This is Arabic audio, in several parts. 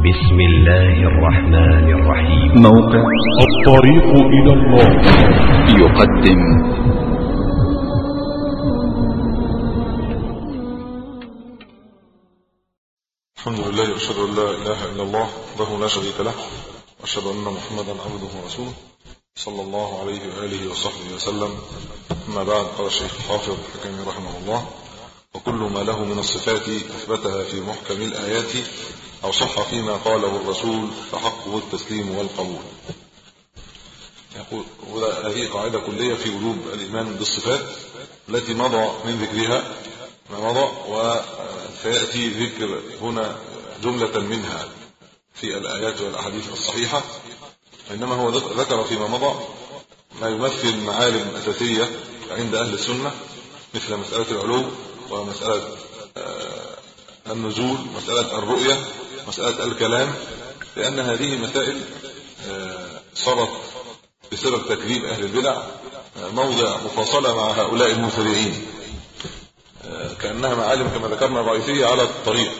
بسم الله الرحمن الرحيم. موقع الطريق إلى الله. يقدم. الحمد لله واشهد أن لا إله إلا الله وحده لا شريك له وأشهد أن محمدا عبده ورسوله صلى الله عليه وآله وصحبه وسلم. أما بعد قال الشيخ الحافظ الحكمي رحمه الله وكل ما له من الصفات أثبتها في محكم الآيات أو صح فيما قاله الرسول فحقه التسليم والقبول. يقول هذه قاعدة كلية في وجوب الإيمان بالصفات التي مضى من ذكرها ما مضى وسيأتي ذكر هنا جملة منها في الآيات والأحاديث الصحيحة. إنما هو ذكر فيما مضى ما يمثل معالم أساسية عند أهل السنة مثل مسألة العلو ومسألة النزول مسألة الرؤية مسألة الكلام لأن هذه مسائل صارت بسبب تكذيب أهل البدع موضع مفاصلة مع هؤلاء المبتدعين. كأنها معالم كما ذكرنا رئيسيه على الطريق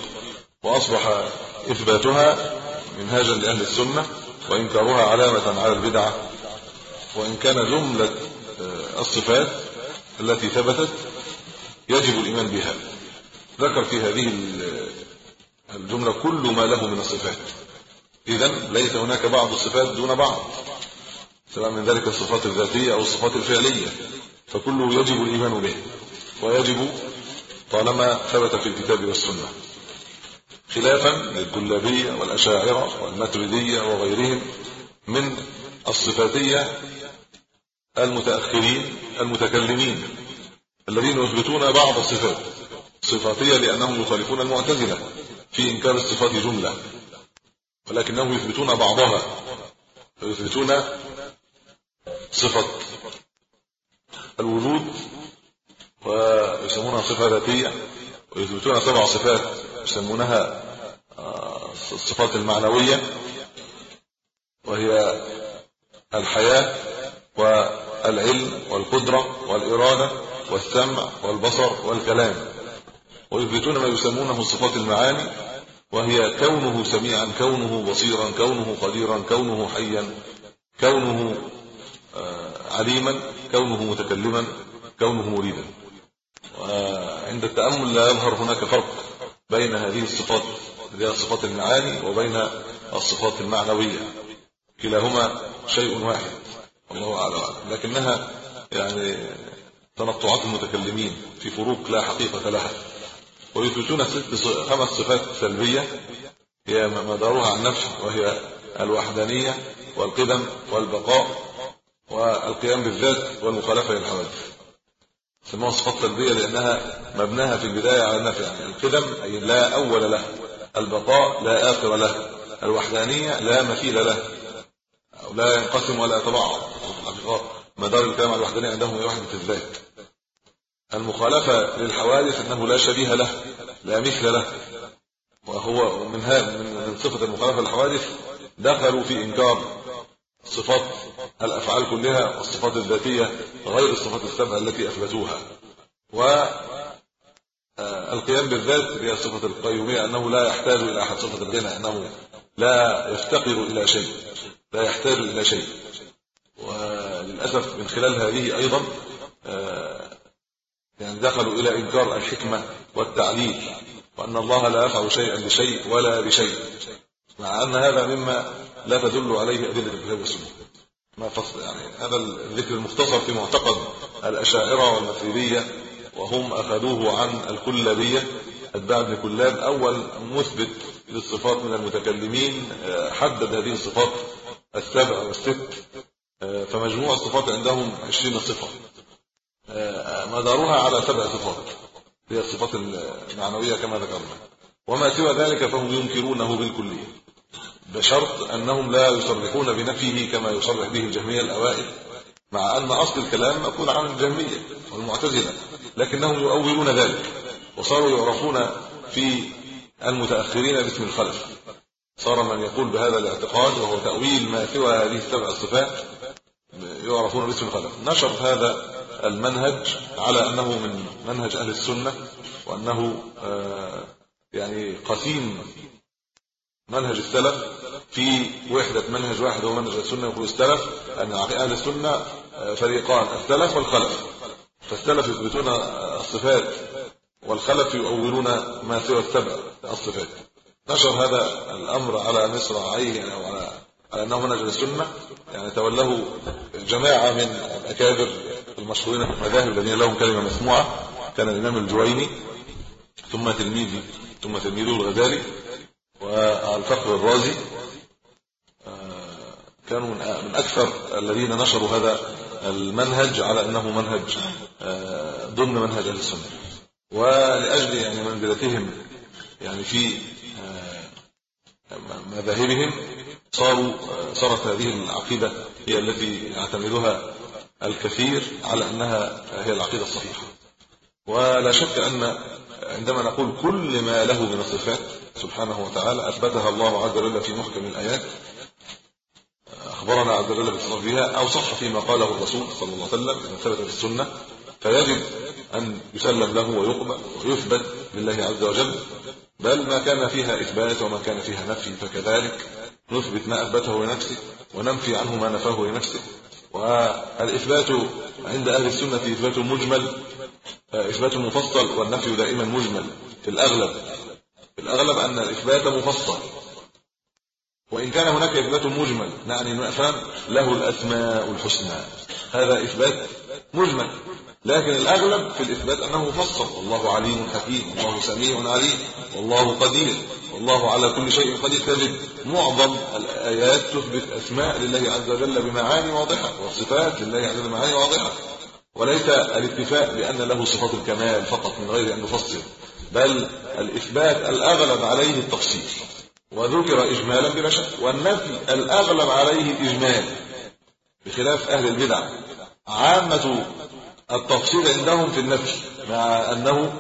وأصبح إثباتها منهاجا لأهل السنة وإنكارها علامة على البدعه وإن كان جملة الصفات التي ثبتت يجب الإيمان بها. ذكر في هذه الجملة كل ما له من الصفات. اذا ليس هناك بعض الصفات دون بعض سواء من ذلك الصفات الذاتية أو الصفات الفعلية فكله يجب الإيمان به ويجب طالما ثبت في الكتاب والسنة. خلافا للكلابيه والأشاعرة والماتريدية وغيرهم من الصفاتية المتأخرين المتكلمين الذين يثبتون بعض الصفات صفاتية لأنهم يخالفون المعتزلة. في إنكار الصفات جملة ولكنهم يثبتون بعضها ويثبتون صفة الوجود ويسمونها صفة ذاتية ويثبتون سبع صفات يسمونها الصفات المعنوية وهي الحياة والعلم والقدرة والإرادة والسمع والبصر والكلام. ويثبتون ما يسمونه صفات المعاني وهي كونه سميعا كونه بصيرا كونه قديرا كونه حيا كونه عليما كونه متكلما كونه مريدا. وعند التأمل لا يظهر هناك فرق بين هذه الصفات اللي هي صفات المعاني وبين الصفات المعنوية. كلاهما شيء واحد والله أعلم. لكنها يعني تنطعات المتكلمين في فروق لا حقيقة لها. ويثبتون ست خمس صفات سلبية. هي مدارها عن نفس وهي الوحدانية والقدم والبقاء والقيام بالذات والمخالفة للحوادث. سموها صفات سلبية لأنها مبناها في البداية على النفي يعني القدم أي لا أول له البقاء لا آخر له الوحدانية لا مثيل له لا ينقسم ولا يتبعض مدار الكلام على الوحدانية عندهم هي وحده الذات. المخالفة للحوادث إنه لا شبيه له لا مثل له. وهو من من صفة المخالفة للحوادث دخلوا في إنكار صفات الأفعال كلها والصفات الذاتية غير الصفات السبعه التي أثبتوها. و القيام بالذات هي صفة القيومية أنه لا يحتاج إلى أحد صفة الغنى أنه لا يفتقر إلى شيء لا يحتاج إلى شيء. وللأسف من خلال هذه أيضا يعني دخلوا إلى إنكار الحكمة والتعليل وأن الله لا يفعل شيئا لشيء ولا بشيء مع أن هذا مما لا تدل عليه أدلة الكتاب والسنة. ما فصل يعني هذا الذكر المختصر في معتقد الأشاعرة والماتريديه وهم أخذوه عن الكلابية أتباع ابن كلاب أول مثبت للصفات من المتكلمين حدد هذه الصفات السبع والست فمجموع الصفات عندهم 20 صفة. مدارها على سبع صفات. هي الصفات المعنوية كما ذكرنا. وما سوى ذلك فهم ينكرونه بالكلية. بشرط أنهم لا يصرحون بنفيه كما يصرح به الجهمية الأوائل مع أن أصل الكلام مأخوذ عن الجهمية والمعتزلة لكنهم يؤولون ذلك وصاروا يعرفون في المتأخرين باسم الخلف. صار من يقول بهذا الاعتقاد وهو تأويل ما سوى هذه السبع الصفات يعرفون باسم الخلف. نشر هذا المنهج على أنه من منهج أهل السنة وأنه يعني قسيم منهج السلف. في وحدة منهج واحد هو منهج السنة يقول السلف أن أهل السنة فريقان السلف والخلف. فالسلف يثبتون الصفات والخلف يؤولون ما سوى السبع الصفات. نشر هذا الأمر على مصراعيه يعني أو على على أنه منهج السنة. يعني تولاه جماعة من الأكابر المشهورين في المذاهب الذين لهم كلمة مسموعة كان الإمام الجويني ثم تلميذي ثم تلميذه الغزالي والفقر الرازي. آه، كانوا من أكثر الذين نشروا هذا المنهج على أنه منهج آه، ضمن منهج أهل السنة. ولأجل يعني منزلتهم يعني في آه، مذاهبهم صاروا صارت هذه العقيدة هي التي يعتمدها الكثير على أنها هي العقيدة الصحيحة. ولا شك أن عندما نقول كل ما له من الصفات سبحانه وتعالى أثبتها الله عز وجل في محكم الآيات أخبرنا عز وجل بها أو صح فيما قاله الرسول صلى الله عليه وسلم من ثبت في السنة. فيجب أن يسلم له ويقبل ويثبت لله عز وجل. بل ما كان فيها إثبات وما كان فيها نفي فكذلك نثبت ما أثبته لنفسه وننفي عنه ما نفاه لنفسه. والإثبات عند أهل السنة إثبات مجمل إثبات مفصل والنفي دائما مجمل في الأغلب. في الأغلب أن الإثبات مفصل. وإن كان هناك إثبات مجمل نعني مثلا له الأسماء الحسنى. هذا إثبات مجمل. لكن الأغلب في الإثبات أنه مفصل. والله عليم حكيم والله سميع عليم والله قدير. والله على كل شيء قدير تجد معظم الآيات تثبت أسماء لله عز وجل بمعاني واضحة وصفات لله عز وجل بمعاني واضحة. وليس الاتفاق بأن له صفات الكمال فقط من غير أن نفصل بل الإثبات الأغلب عليه التفصيل. وذكر إجمالا بلا شك والنفي الأغلب عليه إجمال بخلاف أهل البدع. عامة التفصيل عندهم في النفي مع أنه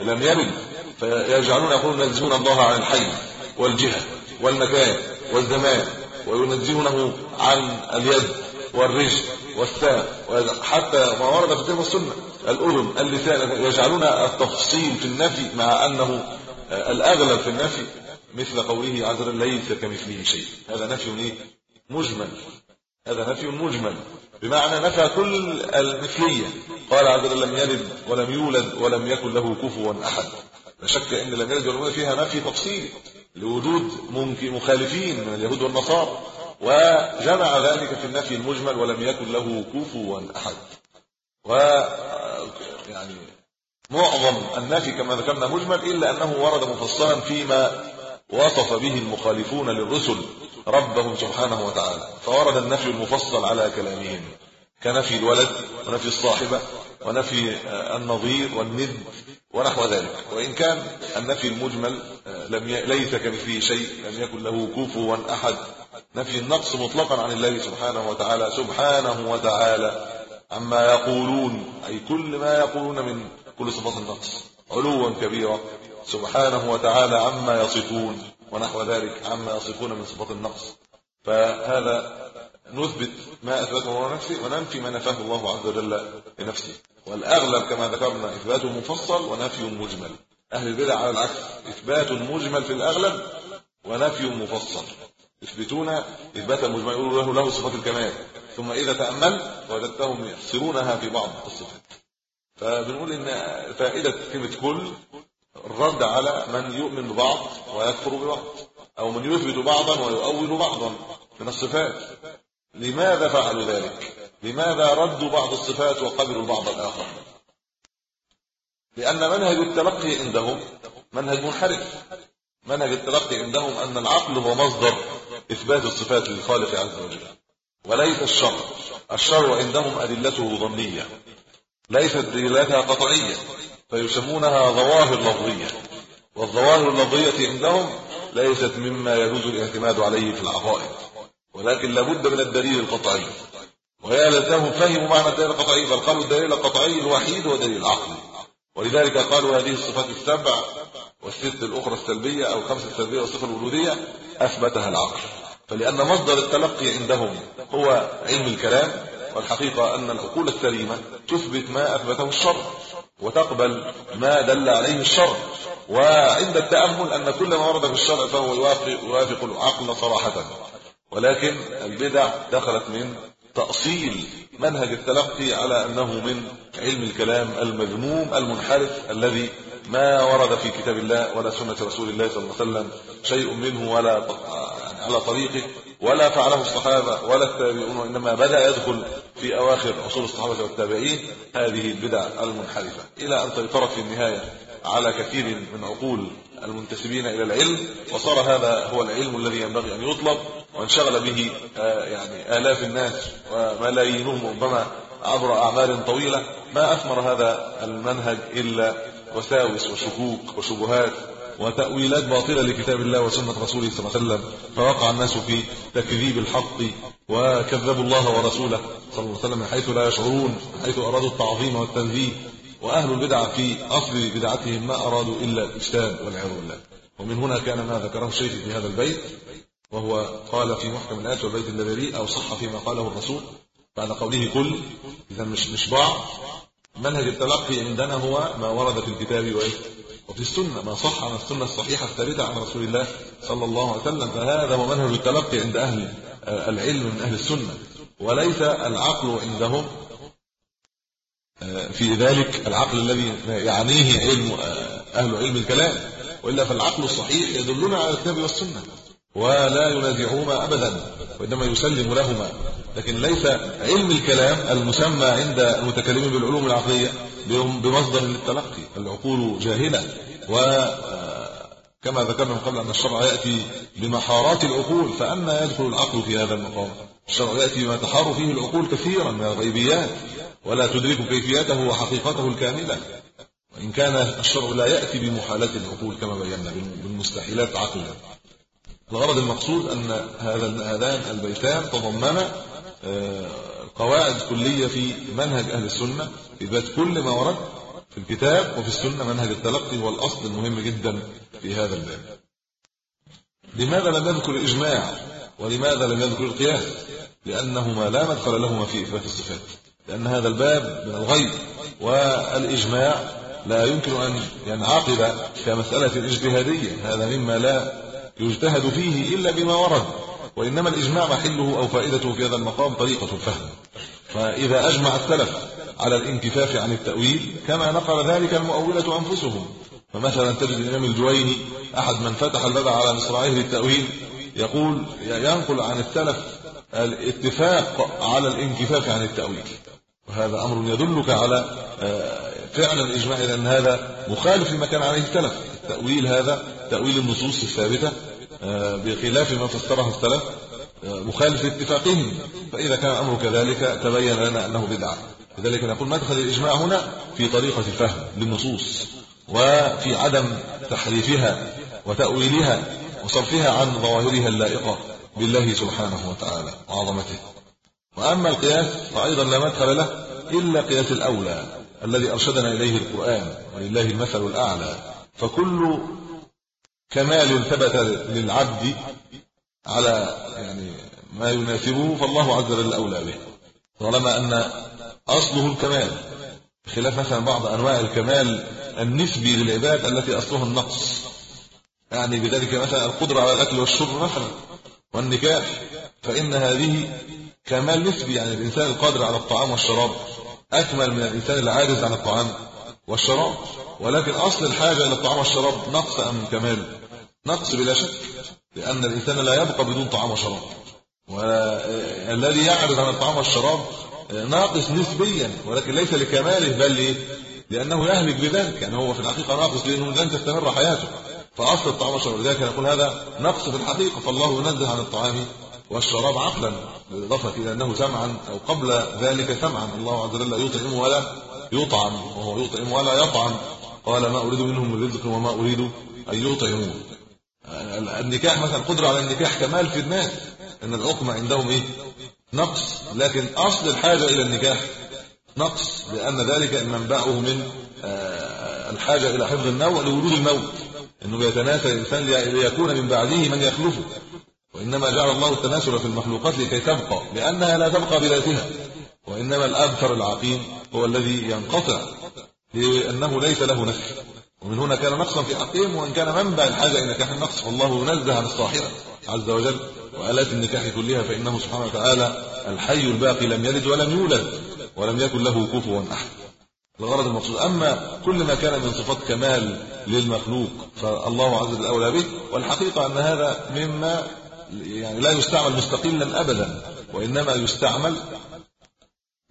لم يرد. فيجعلون يقولون ينزهون الله عن الحي والجهة والمكان والزمان وينزهونه عن اليد والرجل والساق حتى ما ورد في الكتاب والسنة الأذن اللسان يجعلون التفصيل في النفي مع أنه الأغلب في النفي مثل قوله عز وجل ليس كمثله شيء. هذا نفي إيه؟ مجمل. هذا نفي مجمل. بمعنى نفى كل المثلية. قال عز وجل لم يلد ولم يولد ولم يكن له كفوا أحد. لا شك إن ولم يولد فيها نفي تفصيلي لوجود ممكن مخالفين من اليهود والنصارى وجمع ذلك في النفي المجمل ولم يكن له كفوا أحد. و يعني معظم النفي كما ذكرنا مجمل إلا أنه ورد مفصلا فيما وصف به المخالفون للرسل ربهم سبحانه وتعالى. فورد النفي المفصل على كلامهم كنفي الولد ونفي الصاحبة ونفي النظير والند. ونحو ذلك. وإن كان النفي المجمل لم ي... ليس كمثله شيء لم يكن له كفوا أحد. نفي النقص مطلقا عن الله سبحانه وتعالى سبحانه وتعالى. عما يقولون أي كل ما يقولون من كل صفات النقص. علوا كبيرا سبحانه وتعالى عما يصفون ونحو ذلك عما يصفون من صفات النقص. فهذا نثبت ما اثبته الله نفسه وننفي ما نفاه الله عز وجل لنفسه. والأغلب كما ذكرنا إثبات مفصل ونفي مجمل. أهل البدع على العكس إثبات مجمل في الأغلب ونفي مفصل. يثبتون اثباتا مجملا يقولوا له له صفات الكمال. ثم إذا تأمل وجدتهم يحصرونها في بعض الصفات. فبنقول إن فائدة كلمة كل الرد على من يؤمن ببعض ويكفر ببعض أو من يثبت بعضا ويؤول بعضا من الصفات. لماذا فعلوا ذلك؟ لماذا ردوا بعض الصفات وقبلوا البعض الآخر؟ لأن منهج التلقي عندهم منهج منحرف. منهج التلقي عندهم أن العقل هو مصدر إثبات الصفات للخالق عز وجل. وليس الشر. الشر عندهم أدلته ظنية. ليست دلالتها قطعية. فيسمونها ظواهر لفظية. والظواهر اللفظية عندهم ليست مما يجوز الاعتماد عليه في العقائد. ولكن لابد من الدليل القطعي. ويا ليتهم فهموا معنى الدليل القطعي بل قالوا الدليل القطعي الوحيد هو دليل العقل ولذلك قالوا هذه الصفات السبع والست الأخرى السلبية أو الخمسه السلبية والصفة الوجودية أثبتها العقل. فلأن مصدر التلقي عندهم هو علم الكلام والحقيقة أن العقول السليمة تثبت ما أثبته الشرع وتقبل ما دل عليه الشرع وعند التأمل أن كل ما ورد في الشرع فهو يوافق يوافق العقل صراحة. ولكن البدع دخلت من تأصيل منهج التلقي على أنه من علم الكلام المذموم المنحرف الذي ما ورد في كتاب الله ولا سنة رسول الله صلى الله عليه وسلم شيء منه ولا يعني على طريقه ولا فعله الصحابة ولا التابعون وإنما بدأ يدخل في أواخر عصور الصحابة والتابعين هذه البدع المنحرفة. إلى أن سيطرت في النهاية على كثير من عقول المنتسبين إلى العلم وصار هذا هو العلم الذي ينبغي أن يطلب. وانشغل به آه، يعني آلاف الناس وملايينهم ربما عبر أعمال طويلة. ما أثمر هذا المنهج إلا وساوس وشكوك وشبهات وتأويلات باطلة لكتاب الله وسنة رسوله صلى الله عليه وسلم. فوقع الناس في تكذيب الحق وكذبوا الله ورسوله صلى الله عليه وسلم من حيث لا يشعرون حيث أرادوا التعظيم والتنزيه. وأهل البدع في أصل بدعتهم ما أرادوا إلا الافساد والعياذ بالله. ومن هنا كان ما ذكره الشيخ في هذا البيت. وهو قال في محكم الآيات والبيت الذي أو صح فيما قاله الرسول بعد قوله كل إذا مش مش بعض منهج التلقي عندنا هو ما ورد في الكتاب وإيه؟ وفي السنة. ما صح عن السنة الصحيحة الثابتة عن رسول الله صلى الله عليه وسلم فهذا هو منهج التلقي عند أهل العلم من أهل السنة. وليس العقل عندهم في ذلك العقل الذي يعنيه علم أهل علم الكلام. وإلا فالعقل الصحيح يدلنا على الكتاب والسنة. ولا ينازعهما ابدا وإنما يسلم لهما. لكن ليس علم الكلام المسمى عند المتكلمين بالعلوم العقليه بمصدر للتلقي. العقول جاهلة وكما ذكرنا من قبل أن الشرع يأتي بمحارات العقول فأما يدخل العقل في هذا المقام؟ الشرع يأتي بما تحار فيه العقول كثيرا من الغيبيات ولا تدرك كيفيته وحقيقته الكاملة. وإن كان الشرع لا يأتي بمحالات العقول كما بينا بالمستحيلات عقلا الغرض المقصود أن هذا هذان البيتان تضمن آه، قواعد كلية في منهج أهل السنة اثبات كل ما ورد في الكتاب وفي السنة منهج التلقي هو الاصل المهم جدا في هذا الباب. لماذا لم يذكر الإجماع؟ ولماذا لم يذكر القياس؟ لأنهما لا مدخل لهما في إثبات الصفات. لأن هذا الباب من الغيب والإجماع لا يمكن أن ينعقد كمسألة اجتهادية. هذا مما لا يجتهد فيه إلا بما ورد وإنما الإجماع محله أو فائدته في هذا المقام طريقة الفهم. فإذا أجمع السلف على الانكفاف عن التأويل كما نقل ذلك المؤولة أنفسهم. فمثلا تجد الإمام الجويني أحد من فتح الباب على مصراعيه للتأويل يقول ينقل عن السلف الاتفاق على الانكفاف عن التأويل. وهذا أمر يدلك على آه، فعلا الإجماع لأن هذا مخالف لما كان عليه السلف. التأويل هذا تأويل النصوص الثابتة آه، بخلاف ما فسره السلف آه، مخالف لاتفاقهم فإذا كان الأمر كذلك تبين لنا أنه بدعة. لذلك نقول مدخل الإجماع هنا في طريقة الفهم للنصوص وفي عدم تحريفها وتأويلها وصرفها عن ظواهرها اللائقة بالله سبحانه وتعالى وعظمته. وأما القياس فايضا لا مدخل له إلا قياس الأولى الذي أرشدنا إليه القرآن ولله المثل الأعلى. فكل كمال ثبت للعبد على يعني ما يناسبه فالله عز وجل أولى به. طالما أن أصله الكمال بخلاف مثلا بعض أنواع الكمال النسبي للعباد التي أصلها النقص. يعني بذلك مثلا القدرة على الأكل والشرب مثلا والنكاح فإن هذه كمال نسبي. يعني الإنسان القادر على الطعام والشراب أكمل من الإنسان العاجز عن الطعام والشراب ولكن أصل الحاجة إلى الطعام والشراب نقص أم كمال. نقص بلا شك لأن الإنسان لا يبقى بدون طعام وشراب. والذي يعرض عن الطعام والشراب ناقص نسبيا ولكن ليس لكماله بل ليه لأنه يهلك بذلك يعني هو في الحقيقة ناقص لأنه لن تستمر حياته. فأصل الطعام والشراب لذلك نقول هذا نقص في الحقيقة فالله ينزه عن الطعام والشراب عقلا بالإضافة إلى أنه سمعا أو قبل ذلك سمعا الله عز وجل يطعم ولا يطعم وهو يطعم ولا يطعم. قال ما أريد منهم من رزق وما أريد أن يطعمون. النكاح مثلا قدرة على النكاح كمال في الناس إن العقم عندهم إيه؟ نقص. لكن أصل الحاجة إلى النكاح نقص لأن ذلك منبعه من آه، الحاجة إلى حفظ النوع لوجود الموت. إنه يتناسى الإنسان ليكون من بعده من يخلفه. وإنما جعل الله التناسل في المخلوقات لكي تبقى لأنها لا تبقى بذاتها. وإنما الأبتر العقيم هو الذي ينقطع لأنه ليس له نفس. ومن هنا كان نقصا في حقهم وإن كان منبع الحاجة إلى نكاح النقص فالله ينزه عن الصاحره عز وجل وآلات النكاح كلها فإنه سبحانه وتعالى الحي الباقي لم يلد ولم يولد ولم يكن له كفوا أحد. الغرض المقصود أما كل ما كان من صفات كمال للمخلوق فالله عز وجل أولى به والحقيقة أن هذا مما يعني لا يستعمل مستقلا ابدا وإنما يستعمل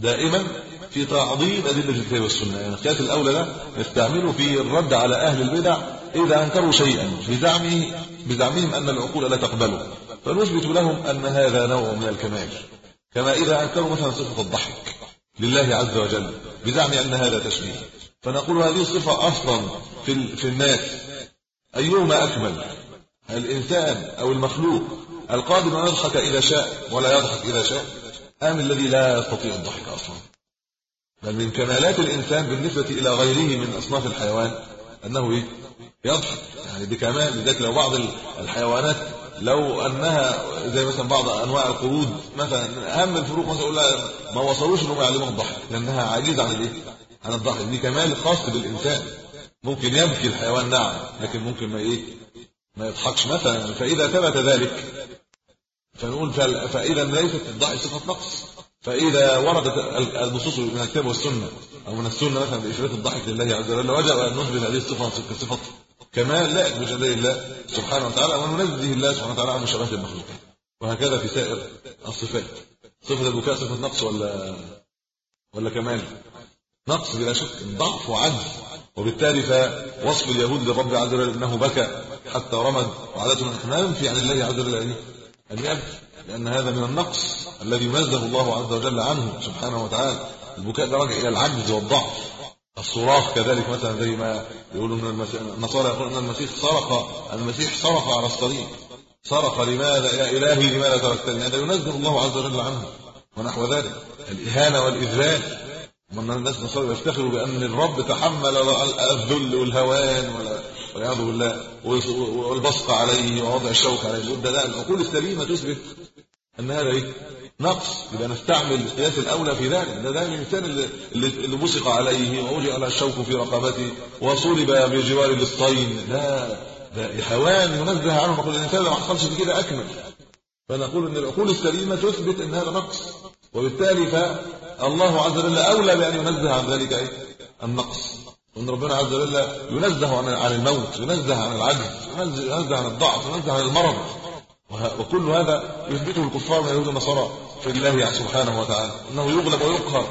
دائما في تعظيم أدلة الكتاب والسنة. يعني القياس الأولى ده نستعمله في الرد على أهل البدع إذا أنكروا شيئا بزعمه بزعمهم أن العقول لا تقبله. فنثبت لهم أن هذا نوع من الكمال. كما إذا أنكروا مثلا صفة الضحك لله عز وجل بزعم أن هذا تشبيه فنقول هذه الصفة أصلا في في الناس. أيهما أكمل؟ الإنسان أو المخلوق القادر أن يضحك إذا شاء ولا يضحك إذا شاء؟ أم الذي لا يستطيع الضحك أصلا؟ بل من كمالات الإنسان بالنسبة إلى غيره من أصناف الحيوان أنه إيه؟ يضحك. يعني بكمال لذلك لو بعض الحيوانات لو أنها زي مثلا بعض أنواع القرود مثلا أهم الفروق مثلا يقول ما وصلوش إنهم يعلموا الضحك لأنها عاجزه عن الإيه؟ عن الضحك. دي كمال خاص بالإنسان. ممكن يبكي الحيوان نعم لكن ممكن ما إيه؟ ما يضحكش مثلا. فإذا ثبت ذلك فنقول فإذا ليست الضحك صفة نقص. فإذا وردت النصوص من الكتاب والسنة أو من السنة مثلا باثبات الضحك لله عز وجل وجب أن نثبت هذه الصفة كصفة كمال لا بجلال الله سبحانه وتعالى وننزه الله سبحانه وتعالى عن مشابهه المخلوقين. وهكذا في سائر الصفات. صفة البكاء صفة نقص ولا ولا كمال نقص بلا شك ضعف وعجز. وبالتالي فوصف اليهود للرب عز وجل إنه بكى حتى رمد وعادتهم إحنا ننفي عن الله عز وجل. ان يبكي لأن هذا من النقص الذي ينزه الله عز وجل عنه سبحانه وتعالى. البكاء ده راجع إلى العجز والضعف. الصراخ كذلك مثلا زي ما يقولوا إن النصارى يقولون إن المسيح سرق المسيح سرق على الصليب. سرق لماذا؟ يا إلهي لماذا تركتني؟ هذا ينزه الله عز وجل عنه ونحو ذلك. الإهانة والإذلال. من الناس النصارى يفتخروا بأن الرب تحمل الذل والهوان والعياذ بالله والبصق عليه ووضع الشوك عليه ده لا العقول السليمه تثبت أن هذا إيه؟ نقص. يبقى نستعمل القياس الأولى في ذلك. ده ده الإنسان اللي بصق عليه واوجع على الشوك في رقبته وصلب بجوار الاسطين لا ده حيوان ينزه عنه. نقول الإنسان لو ما حصلش كده أكمل. فنقول إن العقول السليمه تثبت أن هذا نقص. وبالتالي فالله عز وجل أولى بأن ينزه عن ذلك إيه؟ النقص. وان ربنا عز وجل ينزه عن الموت ينزه عن العجز ينزه عن الضعف ينزه عن المرض. وكل هذا يثبته الكفار من اليهود والنصارى في الله سبحانه وتعالى. إنه يغلب ويقهر.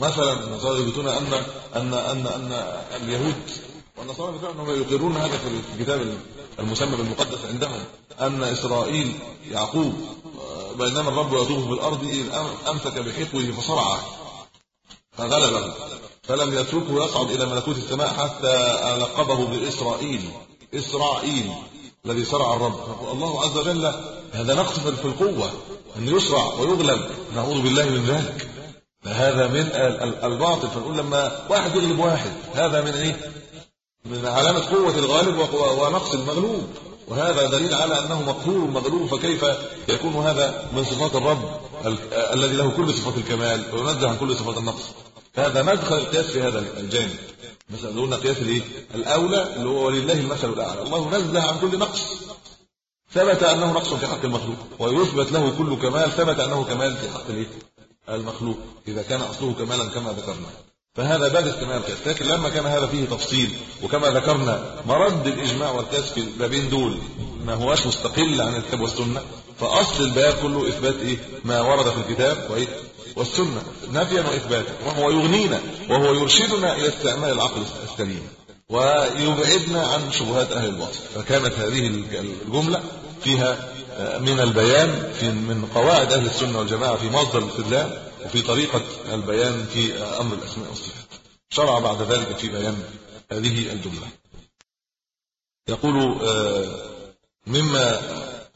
مثلا النصارى يثبتون ان ان ان أن اليهود والنصارى أنهم يقرون هذا في الكتاب المسمى بالمقدس عندهم. أن إسرائيل يعقوب بينما الرب يطوف في الأرض امسك بحقوه فصرعه فغلبه. فلم يتركه يصعد إلى ملكوت السماء حتى لقبه بإسرائيل. إسرائيل الذي صرع الرب. الله عز وجل هذا نقص في القوة أن يسرع ويغلب نعوذ بالله من ذلك. فهذا من الباطل. فنقول لما واحد يغلب واحد هذا من إيه؟ من علامة قوة الغالب ونقص المغلوب. وهذا دليل على أنه مقهور مغلوب فكيف يكون هذا من صفات الرب الذي له كل صفات الكمال؟ وينزه عن كل صفات النقص. هذا مدخل القياس في هذا الجانب. مثلا قلنا قياس الايه الأولى اللي هو ولله المثل الأعلى. الله نزه عن كل نقص. ثبت أنه نقص في حق المخلوق. ويثبت له كل كمال. ثبت أنه كمال في حق الإيه؟ المخلوق. إذا كان أصله كمالا كما ذكرنا. فهذا باب استمرار القياس. لكن لما كان هذا فيه تفصيل وكما ذكرنا مرد الإجماع والقياس في البابين دول ما هوش مستقل عن الكتاب والسنة فأصل الباب كله إثبات إيه؟ ما ورد في الكتاب. وإيه؟ والسنة نفيا واثباتا وهو يغنينا وهو يرشدنا إلى استعمال العقل السليم ويبعدنا عن شبهات أهل الباطل فكانت هذه الجملة فيها من البيان في من قواعد أهل السنة والجماعة في مصدر الاستدلال وفي طريقة البيان في أمر الأسماء والصفات. شرع بعد ذلك في بيان هذه الجملة. يقول مما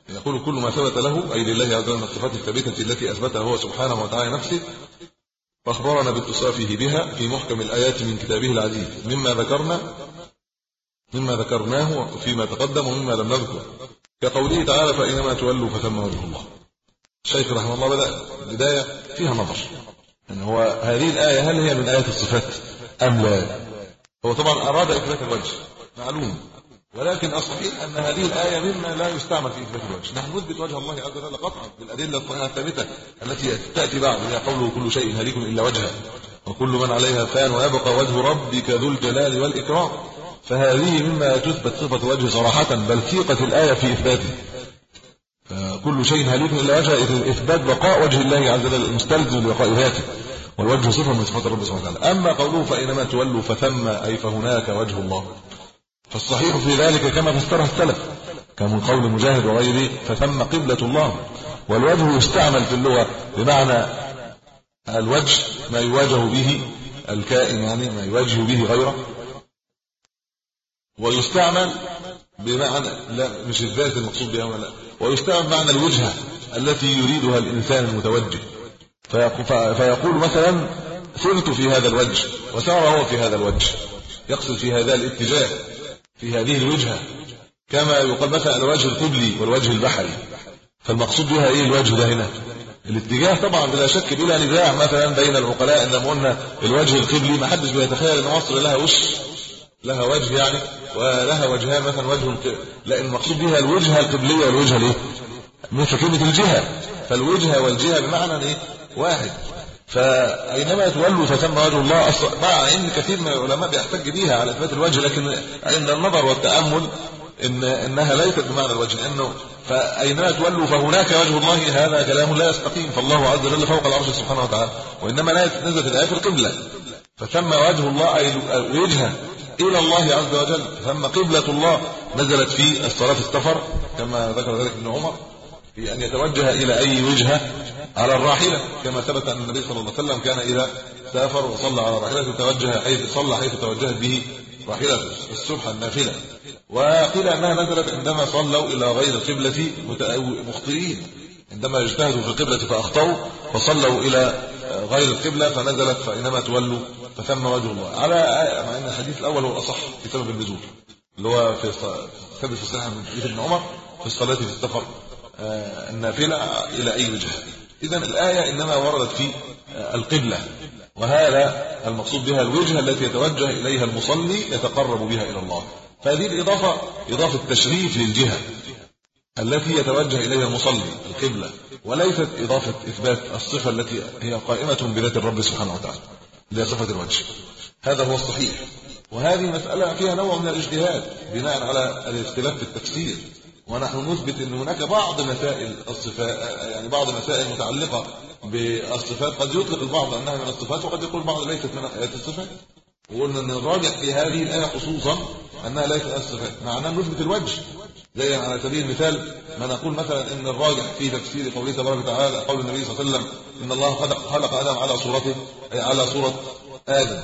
يقول كل ما ثبت له أي لله عز وجل الصفات الثابتة التي أثبتها هو سبحانه وتعالى نفسه فأخبرنا باتصافه بها في محكم الآيات من كتابه العزيز. مما ذكرنا مما ذكرناه فيما تقدم ومما لم نذكر. كقوله تعالى فاينما تولوا فثم وجه الله. الشيخ رحمه الله بدأ بداية فيها نظر. يعني هو هذه الآية هل هي من آيات الصفات أم لا؟ هو طبعا أراد إثبات الوجه معلوم. ولكن الصحيح أن هذه الآية مما لا يستعمل في إثبات الوجه. نحن نثبت وجه الله عز وجل قطعا بالأدلة الثابتة التي تأتي بعد هي قوله كل شيء هالك إلا وجهه وكل من عليها فان ويبقى وجه ربك ذو الجلال والإكرام. فهذه مما تثبت صفة وجه صراحة بل ثيقه الآية في إثباته. فكل شيء هالك إلا وجهه إثبات بقاء وجه الله عز وجل المستلزم لبقاء ذاته. والوجه صفة من صفات الرب سبحانه وتعالى. أما قوله فاينما تولوا فثم أي فهناك وجه الله. فالصحيح في ذلك كما فسرها السلف كمن قول مجاهد وغيره فثم قبلة الله. والوجه يستعمل في اللغة بمعنى الوجه ما يواجه به الكائن يعني ما يواجه به غيره. ويستعمل بمعنى لا مش الذات المقصود بها ولا ويستعمل بمعنى الوجهة التي يريدها الإنسان المتوجه. فيقول مثلا سرت في هذا الوجه وسار هو في هذا الوجه. يقصد في هذا الاتجاه. في هذه الوجهة كما يقال مثلا الوجه القبلي والوجه البحري. فالمقصود بها إيه؟ الوجه ده هنا. الاتجاه طبعا بلا شك بلا نزاع مثلا بين العقلاء إن قلنا الوجه القبلي ما حدش بيتخيل ان مصر لها وش؟ لها وجه يعني ولها وجهان مثلا وجه لا المقصود بها الوجهة القبلية والوجهة الايه من كلمه الجهة. فالوجهة والجهة بمعنى إيه؟ واحد. فأينما تولوا فثم وجه الله مع إن كثير من العلماء بيحتج بيها على إثبات الوجه لكن عند النظر والتأمل ان إنها ليست بمعنى الوجه لأنه فأينما تولوا فهناك وجه الله هذا كلام لا يستقيم فالله عز وجل فوق العرش سبحانه وتعالى وإنما نزلت الآية في القبلة. فثم وجه الله أي وجهه إلى الله عز وجل ثم قبلة الله نزلت في الصلاة السفر كما ذكر ذلك ابن عمر. في أن يتوجه إلى أي وجهة على الراحلة. كما ثبت أن النبي صلى الله عليه وسلم كان إذا سافر وصلى على راحلته توجه حيث صلى حيث توجهت به راحلته الصبح النافلة. وقيل أنها نزلت عندما صلوا إلى غير القبلة مخطئين. عندما اجتهدوا في القبلة فأخطأوا فصلوا إلى غير القبلة فنزلت فإنما تولوا فثم وجه الله. على مع أن الحديث الأول هو الأصح في سبب النزول اللي هو في ثبت في الصحيح من ابن عمر في الصلاة في السفر. آه، النافلة إلى أي وجهه اذا الآية إنما وردت في آه، القبلة وهذا المقصود بها الوجهه التي يتوجه إليها المصلي يتقرب بها إلى الله. فهذه الإضافة إضافة تشريف للجهة التي يتوجه إليها المصلي القبلة وليست إضافة إثبات الصفة التي هي قائمة بذات الرب سبحانه وتعالى اللي صفه الوجه. هذا هو الصحيح. وهذه مسألة فيها نوع من الاجتهاد بناء على الاختلاف في التفسير. ونحن نثبت إن هناك بعض مسائل الصفات يعني بعض مسائل متعلقة بالصفات. قد يطلق البعض أنها من الصفات وقد يقول البعض ليست من آيات الصفات. وقلنا إن الراجح في هذه الآية خصوصا أنها ليست الصفات. معناه نثبت الوجه. زي على سبيل المثال ما نقول مثلا إن الراجح في تفسير قوله تبارك وتعالى قول النبي صلى الله عليه وسلم إن الله خلق خلق آدم على صورته أي على صورة آدم.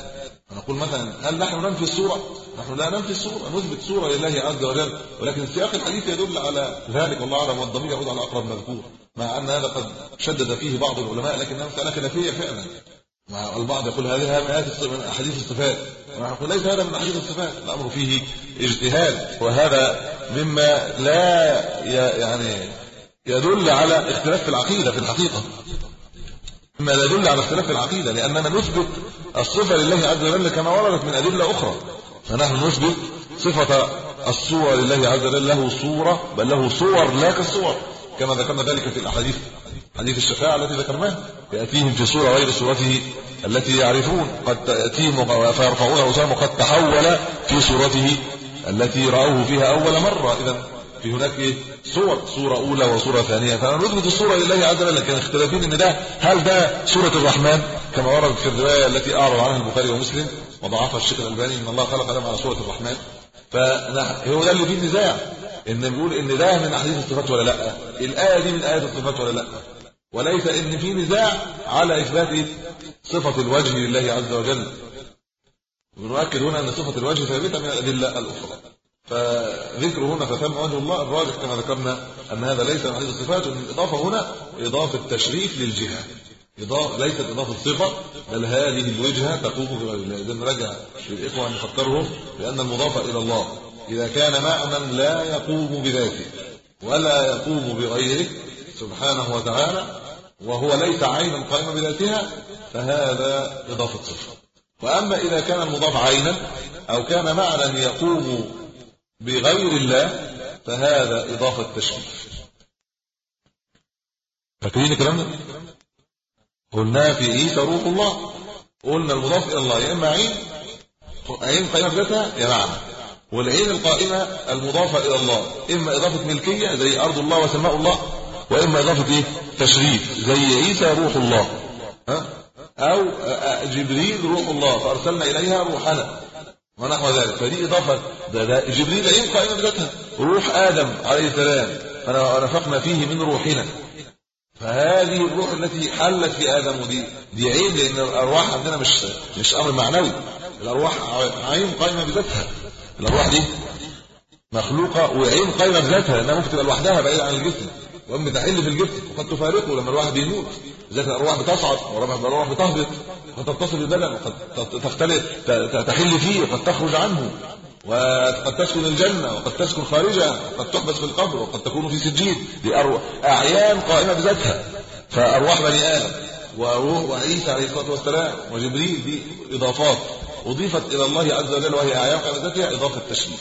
نقول مثلا هل نحن ننفي الصورة؟ نحن لا ننفي الصورة نثبت صورة لله عز وجل ولكن سياق الحديث يدل على ذلك والله أعلم والضمير يعود على أقرب مذكور مع أن هذا قد شدد فيه بعض العلماء لكنها مساله خلافيه فعلا. مع البعض يقول هذه من أحاديث الصفات. ونحن ليس هذا من أحاديث الصفات الأمر فيه اجتهاد وهذا مما لا يعني يدل على اختلاف في العقيدة في الحقيقة. مما لا يدل على اختلاف العقيدة لأننا نثبت الصفة لله عز وجل كما وردت من أدلة أخرى. فنحن نثبت صفة الصور لله عز وجل له صورة بل له صور لا كالصور كما ذكرنا ذلك في الأحاديث حديث الشفاعة التي ذكرناها يأتيهم في صورة غير صورته التي يعرفون قد تأتيهم فيرفعون وسام قد تحول في صورته التي رأوه فيها أول مرة. اذا في هناك إيه صور صورة أولى وصورة ثانية. فنثبت الصورة لله عز وجل لكن اختلافين إن ده هل ده سوره الرحمن؟ كما ورد في الرواية التي أعرض عنها البخاري ومسلم وضعفها الشيخ الألباني إن الله خلق آدم على سوره الرحمن. فهو ده اللي فيه نزاع إن بيقول إن ده من أحاديث الصفات ولا لأ؟ الآية دي من آيات الصفات ولا لأ؟ وليس إن في نزاع على إثبات صفة الوجه لله عز وجل. ونؤكد هنا إن صفة الوجه ثابتة من الأدلة الأخرى. فذكر هنا فثم وجه الله الراجح كما ذكرنا أن هذا ليس من حديث الصفات وان الاضافه هنا إضافة تشريف للجهه اضافه ليست اضافه صفه بل هذه الوجهة تقوم بغير الله اذا نرجع للإخوة نفكرهم بأن المضاف إلى الله إذا كان معنى لا يقوم بذاته ولا يقوم بغيره سبحانه وتعالى وهو ليس عينا قائما بذاتها فهذا إضافة صفه وأما إذا كان المضاف عينا أو كان معنى يقوم بغير الله فهذا إضافة تشريف فاكرين الكلام ده؟ قلنا في عيسى روح الله؟ قلنا المضاف إلى الله يا إما عين عين قائمة بذاتها يا معنى والعين القائمة المضافه إلى الله إما إضافة ملكية زي أرض الله وسماء الله وإما إضافة إيه؟ تشريف زي عيسى روح الله. ها؟ أو جبريل روح الله فأرسلنا إليها روحنا. ونحو ذلك؟ فدي إضافة. ده, ده جبريل عين قائمة بذاتها. روح آدم عليه السلام. فنفخنا فيه من روحنا. فهذه الروح التي حلت في آدم ودي دي عين لأن الأرواح عندنا مش مش أمر معنوي. الأرواح عين قائمة بذاتها. الأرواح دي مخلوقة وعين قائمة بذاتها لانها ممكن تبقى لوحدها بعيد عن الجسم. وام تحل في الجسم وقد تفارقه لما الواحد بيموت. ذات الأرواح بتصعد والارواح بتهبط وقد تتصل بالبدن وقد تختلف تحل فيه وقد تخرج عنه. وقد تسكن الجنة وقد تسكن خارجها وقد تحبس في القبر وقد تكون في سجين دي أعيان قائمة بذاتها. فأرواح بني آدم وروح وعيسى عليه الصلاة والسلام وجبريل دي إضافات. أضيفت إلى الله عز وجل وهي أعيان قائمة بذاتها إضافة تشريف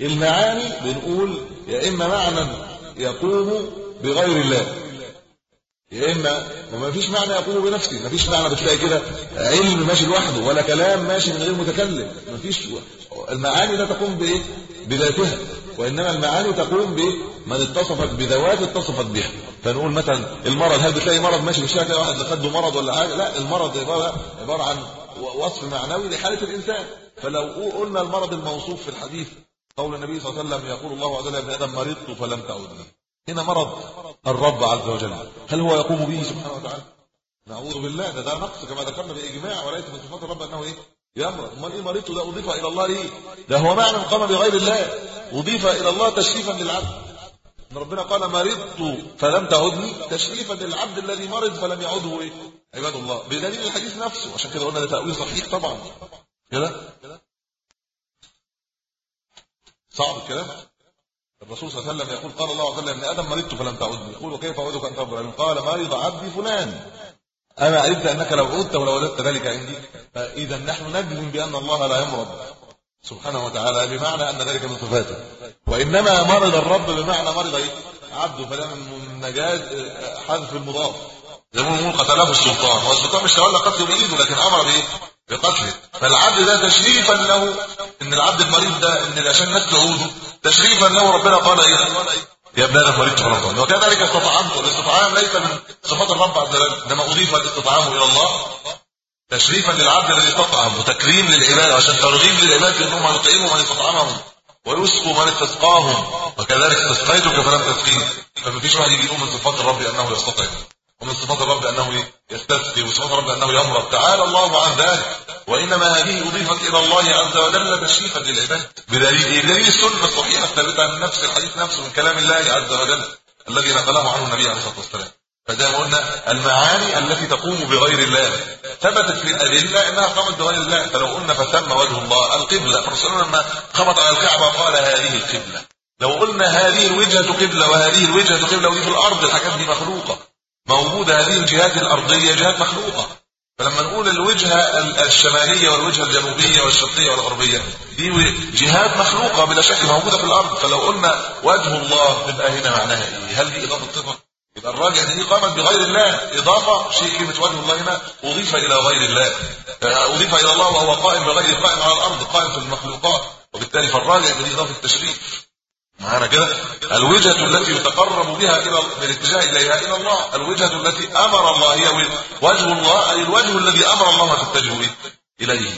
المعاني بنقول يا إما معنى يقوم بغير الله. يا إما وما فيش معنى يقوم بنفسه ما فيش معنى بتلاقي كده علم ماشي لوحده ولا كلام ماشي من غير متكلم. ما فيش المعاني لا تقوم بايه بذاتها وإنما المعاني تقوم بمن اتصفت بذوات اتصفت بها. فنقول مثلا المرض هل بتلاقي مرض ماشي مش كده واحد خده مرض ولا حاجة؟ لا المرض عباره عبارة عن وصف معنوي لحالة الإنسان. فلو قلنا المرض الموصوف في الحديث قول النبي صلى الله عليه وسلم يقول الله عز وجل ابن آدم مرضت فلم تعودني هنا مرض الرب عز وجل. هل هو يقوم به سبحانه وتعالى؟ نعوذ بالله ده ده نقص كما ذكرنا بإجماع وليس من صفات الرب أنه إيه؟ يمرض أمال إيه مريضته ده أضيف إلى الله ليه؟ ده هو معنى قام بغير الله. أضيف إلى الله تشريفا للعبد. إن ربنا قال مرضت فلم تعدني تشريفا للعبد الذي مرض فلم يعده إيه؟ عباد الله. بدليل الحديث نفسه. عشان كده قلنا ده تأويل صحيح طبعا. كده؟ صعب الكلام. الرسول صلى الله عليه وسلم يقول قال الله عز وجل ابن آدم مرضت فلم تعدني. يقول وكيف اعودك انت رب قال مرض عبدي فلان. أنا علمت أنك لو عدت ولو وجدت ذلك عندي. فإذا نحن نجزم بأن الله لا يمرض سبحانه وتعالى بمعنى أن ذلك من صفاته. وإنما مرض الرب بمعنى مرض إيه عبده فده من نجاز حذف المضاف. زي ما قتله السلطان. والسلطان مش تولى قتله بايده لكن أمر بايه بقتله. فالعبد ده تشريفا له إن العبد المريض ده إن عشان الناس تعوده. تشريفا له ربنا قال إيه؟ يا ابن آدم مريض ربنا وكذلك استطعمت. الاستطعام ليس من صفات الرب عز وجل إنما أضيف الاستطعام إلى الله. تشريفا للعبد الذي استطعم وتكريم للعباد عشان ترغيب للعباد إنهم يطعموا من استطعمهم ويسقوا من استسقاهم. وكذلك استسقيتك فلم تسقيني. فما فيش واحد يجي يقول من صفات الرب انه يستطعم. ومن صفات الرب أنه يستسقي وصفات الرب أنه يمرض. تعالى الله عن ذلك. وإنما هذه أضيفت إلى الله عز وجل تشريفا للعباد. بدليل إيه بدليل السنة الصحيحة الثابتة عن نفس الحديث نفسه من كلام الله عز وجل الذي نقله عنه النبي عليه الصلاة والسلام. فزي ما قلنا المعاني التي تقوم بغير الله ثبتت في الأدلة إنها قامت بغير الله. فلو قلنا فثم وجه الله القبلة فالرسول لما خبط على الكعبة قال هذه القبلة. لو قلنا هذه الوجهة قبلة وهذه الوجهة قبلة ودي في الأرض الحاجات دي مخلوقة. موجوده هذه الجهات الأرضية جهات مخلوقة. فلما نقول الوجهة الشمالية والوجهة الجنوبية والشرقية والغربية دي جهات مخلوقة بلا شك موجودة في الأرض. فلو قلنا وجه الله تبقى هنا معناها إيه؟ هل دي إضافة صفه يبقى الراجع دي قامت بغير الله. إضافة شيء كلمه وجه الله هنا. أضيف إلى غير الله. أضيف إلى الله وهو قائم بغير قائم على الأرض قائم في المخلوقات. وبالتالي فالراجع دي اضافه تشريف معانا كده؟ الوجهة التي يتقرب بها إلى بالاتجاه إليها إلى الله. الوجهة التي أمر الله هي وجه الله أي الوجه الذي أمر الله تتجه اليه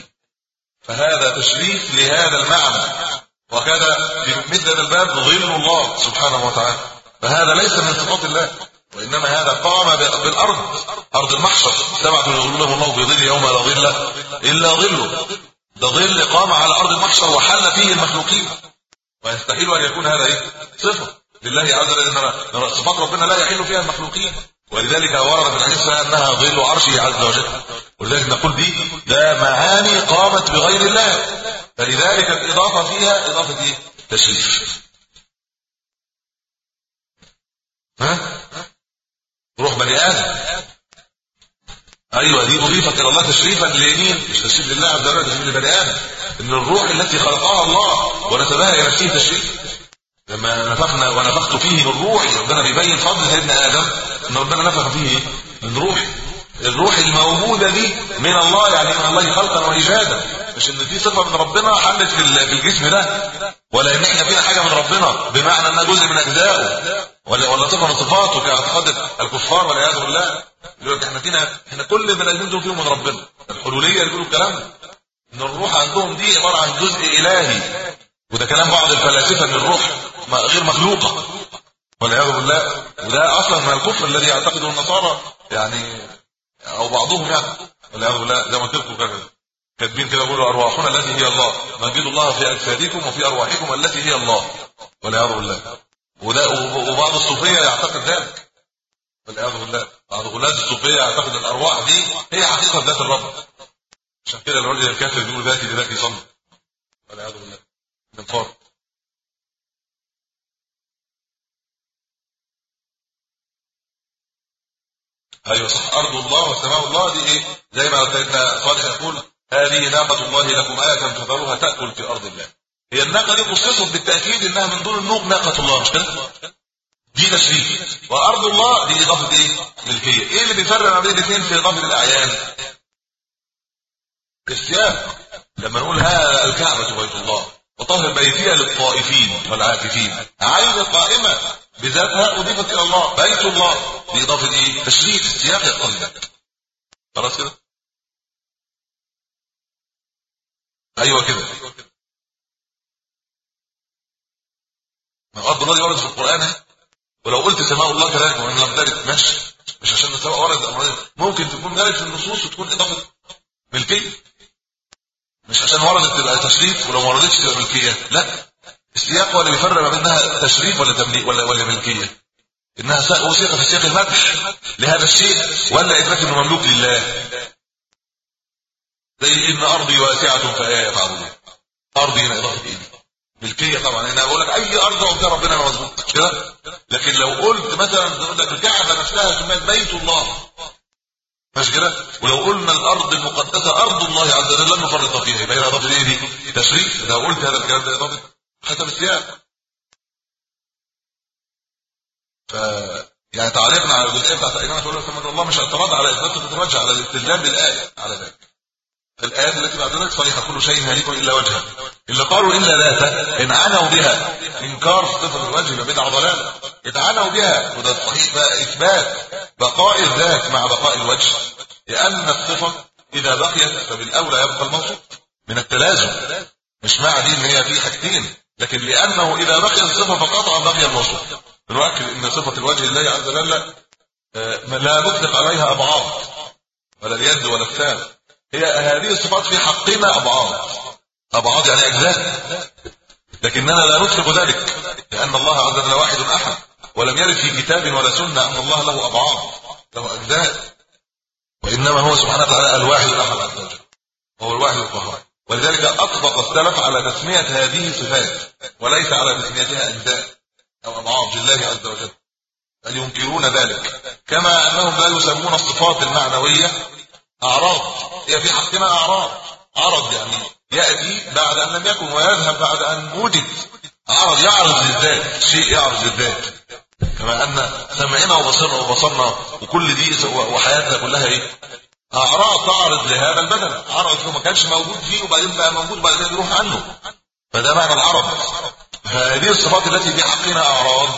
فهذا تشريف لهذا المعنى. وكذا في مثل هذا الباب ظل الله سبحانه وتعالى. فهذا ليس من صفات الله وإنما هذا قام بالأرض. أرض المحشر. سبعة يظلهم الله في ظل يوم لا ظل إلا ظله. ده ظل قام على أرض المحشر وحل فيه المخلوقين. ويستحيل أن يكون هذا إيه؟ صفه لله عز وجل ان صفات ربنا لا يحل فيها المخلوقين. ولذلك ورد في الحديث أنها ظل عرشه عز وجل. ولذلك نقول دي ده معاني قامت بغير الله. فلذلك الإضافة فيها إضافة إيه؟ تشريف. ها؟ روح بني آدم. أيوه دي اضيفت إلى الله تشريفا لمين مش تشريف لله عز وجل تشريف لبني آدم. إن الروح التي خلقها الله ونسبها إلى نفسه تشريف. لما نفخنا ونفخت فيه من روحي ربنا بيبين فضل سيدنا آدم إن ربنا نفخ فيه من روحي. الروح الموجودة دي من الله يعني من الله خلقا وايجادا. مش إن في صفة من ربنا حلت في الجسم ده ولا إن إحنا فينا حاجة من ربنا بمعنى إنها جزء من اجزائه ولا ولا صفة من صفاته كاعتقاد الكفار والعياذ بالله. يقول لك إحنا فينا إحنا كل بني آدمين دول فيهم من ربنا. الحلوليه يقولوا الكلام ده. إن الروح عندهم دي عبارة عن جزء إلهي. وده كلام بعض الفلاسفة إن الروح غير مخلوقة. والعياذ بالله. وده أصلا من الكفر الذي يعتقده النصارى يعني أو بعضهم يعني. والعياذ بالله. زي ما قلت لكم كاتبين كده بيقولوا أرواحنا التي هي الله. مجد الله في أجسادكم وفي أرواحكم التي هي الله. والعياذ بالله. وده وبعض الصوفية يعتقد ذلك. والعياذ بالله. بعض غلاة الصوفية يعتقد الأرواح دي هي حقيقة ذات الرب. عشان كده الراجل الكافر بيقول ذاتي لذاتي صنع والعياذ بالله. من فرق أيوه صح. أرض الله وسماء الله دي إيه؟ زي ما سيدنا صالح يقول هذه ناقة الله لكم آية فذروها تأكل في أرض الله. هي الناقة دي خصصت بالتأكيد إنها من دون النوق ناقة الله. مش كده؟ دي تشريف. وأرض الله دي إضافة إيه؟ ملكيه إيه اللي بيفرق ما بين الاثنين في إضافة الاعيان السياق لما نقول ها الكعبة بيت الله وطهر بيتها للطائفين والعاكفين. عين قائمة بذاتها أضيفت إلى الله. بيت الله. باضافه إيه؟ تشريف يقتضي ذلك خلاص كده؟ أيوه كده. ارض الله ورد في القرآن. ولو قلت سماء الله كذلك وإن لم ترد ماشي. مش عشان السماء ورد ممكن تكون جارت في النصوص وتكون إضافة ملكية. مش عشان وردت تبقى تشريف ولو ما وردتش تبقى ملكية. لا. السياق هو اللي بيفرق ما بينها تشريف ولا تمليك ولا ولا ملكية. إنها وثيقة في سياق المدح. لهذا الشيء ولا اثبات انه مملوك لله. زي إن أرضي واسعة فايه فاعبدون أرضي هنا إضافة إيه ملكية طبعا. أنا أقول لك أي أرض قلت ربنا مظبوط كده لكن لو قلت مثلا تقول لك الكعبة نفسها سميت بيت الله. ماشي كده؟ ولو قلنا الأرض المقدسة أرض الله عز وجل لم نفرط فيها. يبقى إضافة إيه دي؟ تشريف. لو قلت هذا الكلام ده إضافة حسب السياق. ف يعني تعليقنا على الجزئية بتاعت ايمان تقول لك الله مش اعتراض على إثبات تترجع على الاستدلال بالآية. على ذلك. الآيات التي بعد ذلك صريحة كل شيء هالك إلا وجهه. إلا قالوا إلا ذاته إن عنوا بها. إنكار صفة الوجه بدعة ضلالة إن عنوا بها وده صحيح بقى إثبات بقاء الذات مع بقاء الوجه. لأن الصفة إذا بقيت فبالأولى يبقى الموصوف من التلازم. مش مع دي إن هي في حاجتين. لكن لأنه إذا بقي الصفة فقطعا بقي الموصوف نؤكد إن صفة الوجه الله عز وجل آه، لا نطلق عليها أبعاد ولا اليد ولا الثالث هي هذه الصفات في حقنا أبعاد. أبعاد يعني أجزاء. لكننا لا نطلق ذلك لأن الله عز وجل واحد أحد ولم يرد في كتاب ولا سنة أن الله له أبعاد له أجزاء. وإنما هو سبحانه وتعالى الواحد الأحد عز وجل. هو الواحد القهار. ولذلك أطبق السلف على تسمية هذه صفات وليس على تسميتها أجزاء أو أبعاد لله عز وجل. بل ينكرون ذلك. كما أنهم لا يسمون الصفات المعنوية أعراض. هي في حقنا أعراض. عرض يعني يأتي بعد أن لم يكن ويذهب بعد أن وجد. عرض يعرض للذات. شيء يعرض للذات. كما أن سمعنا وبصرنا وبصرنا وكل دي وحياتنا كلها إيه؟ أعراض تعرض لهذا البدن. عرض ما كانش موجود فيه وبعدين بقى موجود وبعدين يروح عنه. فده معنى العرض. فهذه الصفات التي في حقنا أعراض.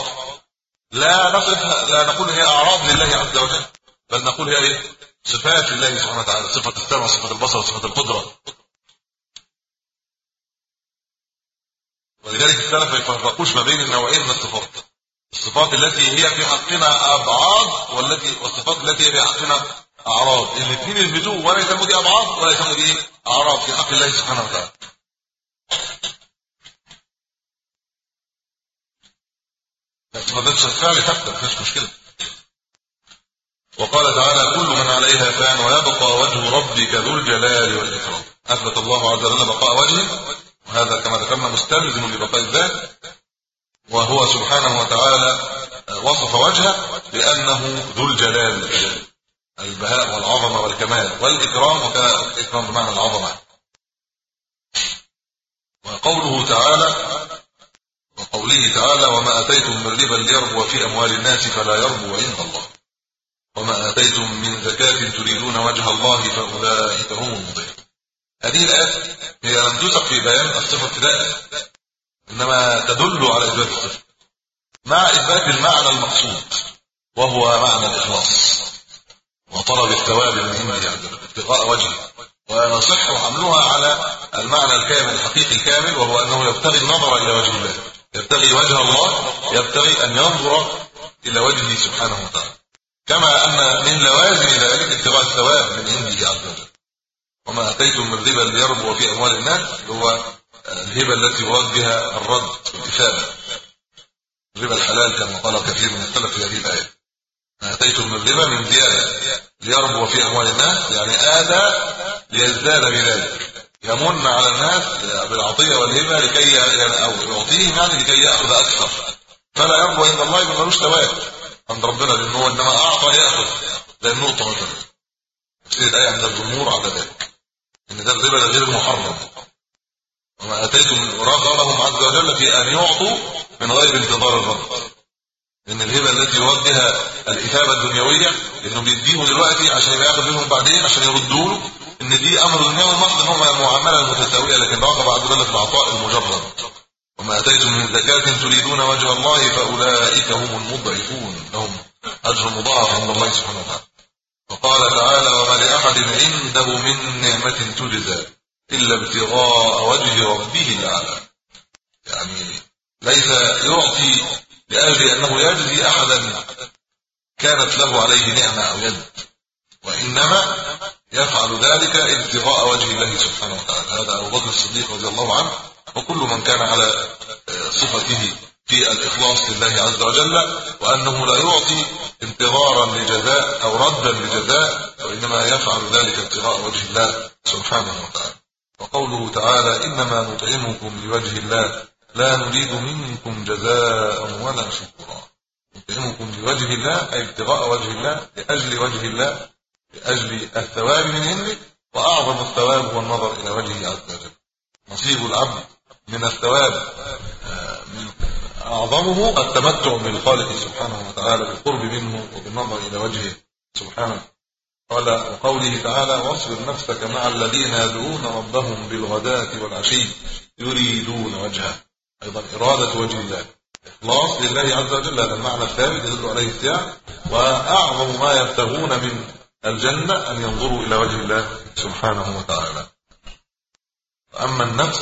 لا نصف لا نقول هي أعراض لله عز وجل بل نقول هي إيه؟ صفات الله سبحانه وتعالى صفة السمع صفة البصر صفة القدرة. ولذلك السلف ما يفرقوش ما بين النوعين من الصفات. الصفات التي هي في حقنا أبعاد والتي والصفات التي هي في حقنا أعراض. الاثنين يثبتوه ولا يسموا دي أبعاد ولا يسموا دي أعراض في حق الله سبحانه وتعالى. صفات الفعل ثابته مفيش مشكلة. وقال تعالى كل من عليها فان ويبقى وجه ربك ذو الجلال والإكرام. أثبت الله عز وجل بقاء وجهه. وهذا كما ذكرنا مستلزم لبقاء الذات. وهو سبحانه وتعالى وصف وجهه بأنه ذو الجلال البهاء والعظمة والكمال والإكرام وكان الاكرام بمعنى العظمة. قوله تعالى وقوله تعالى وما أتيتم من ربا ليربو في أموال الناس فلا يربو عند الله. وما آتيتم من زكاة تريدون وجه الله فأولئك هم المضيعون هذه الايات هي لم تسق في بيان الصفة ابتداء إنما تدل على إثبات الصفة. مع إثبات المعنى المقصود وهو معنى الإخلاص وطلب الثواب من عنده ابتغاء وجهه. ويصح حملها على المعنى الكامل الحقيقي الكامل وهو أنه يبتغي النظر إلى وجه الله. يبتغي وجه الله يبتغي أن ينظر إلى وجهه سبحانه وتعالى. كما أن من لوازم ذلك ابتغاء الثواب من عنده عز وجل وما اتيتم من ربا ليربو في أموال الناس هو الهبه التي يراد بها الرد والإفادة. الربا الحلال كما قال كثير من السلف في هذه الآية. ما اتيتم من ربا من زيادة ليربو في أموال الناس يعني ادى ليزداد بذلك. يمن على الناس بالعطية والهبه لكي يعني أو يعطيهم يعني لكي يأخذ أكثر. فلا يربو عند الله يبقى ملوش ثواب. عند ربنا لأنه إنما أعطى يأخذ زي النقطه مثلا تفسير الايه عند الجمهور على ذلك إن ده الربا غير المحرم وما آتيتم رغبهم عز وجل في أن يعطوا من غير انتظار الرد إن الهبه التي يراد بها الإثابة الدنيوية إنه بيديه دلوقتي عشان ياخذ منهم بعدين عشان يردوا له إن دي أمر دنيوي محض إن هو معاملة متساويه لكن رغب عز وجل في العطاء المجرد. وما أتيتم من زكاة تريدون وجه الله فأولئك هم المضعفون لهم أجر مضاعف عند الله سبحانه وتعالى. وقال تعالى وما لأحد عنده من نعمة تجزى إلا ابتغاء وجه ربه الأعلى. يعني ليس يعطي لأجل أنه يجزي أحدا كانت له عليه نعمة أو يد وإنما يفعل ذلك ابتغاء وجه الله سبحانه وتعالى. هذا أبو بكر الصديق رضي الله عنه وكل من كان على صفته في الإخلاص لله عز وجل وأنه لا يعطي انتظارا لجزاء أو ردا لجزاء وإنما يفعل ذلك ابتغاء وجه الله سبحانه وتعالى. وقوله تعالى إنما نطعمكم لوجه الله لا نريد منكم جزاء ولا شكورا. نطعمكم لوجه الله أي ابتغاء وجه الله لأجل وجه الله لأجل الثواب من عنده وأعظم الثواب هو النظر إلى وجهه عز وجل. نصيب العبد من الثواب آه، أعظمه التمتع بالخالق سبحانه وتعالى بالقرب منه وبالنظر إلى وجهه سبحانه. قال وقوله تعالى واصبر نفسك مع الذين يدعون ربهم بالغداة والعشي يريدون وجهه. أيضا إرادة وجه الله. إخلاص لله عز وجل هذا المعنى الثابت يدل عليه السياق. وأعظم ما يبتغون من الجنة أن ينظروا إلى وجه الله سبحانه وتعالى. أما النفس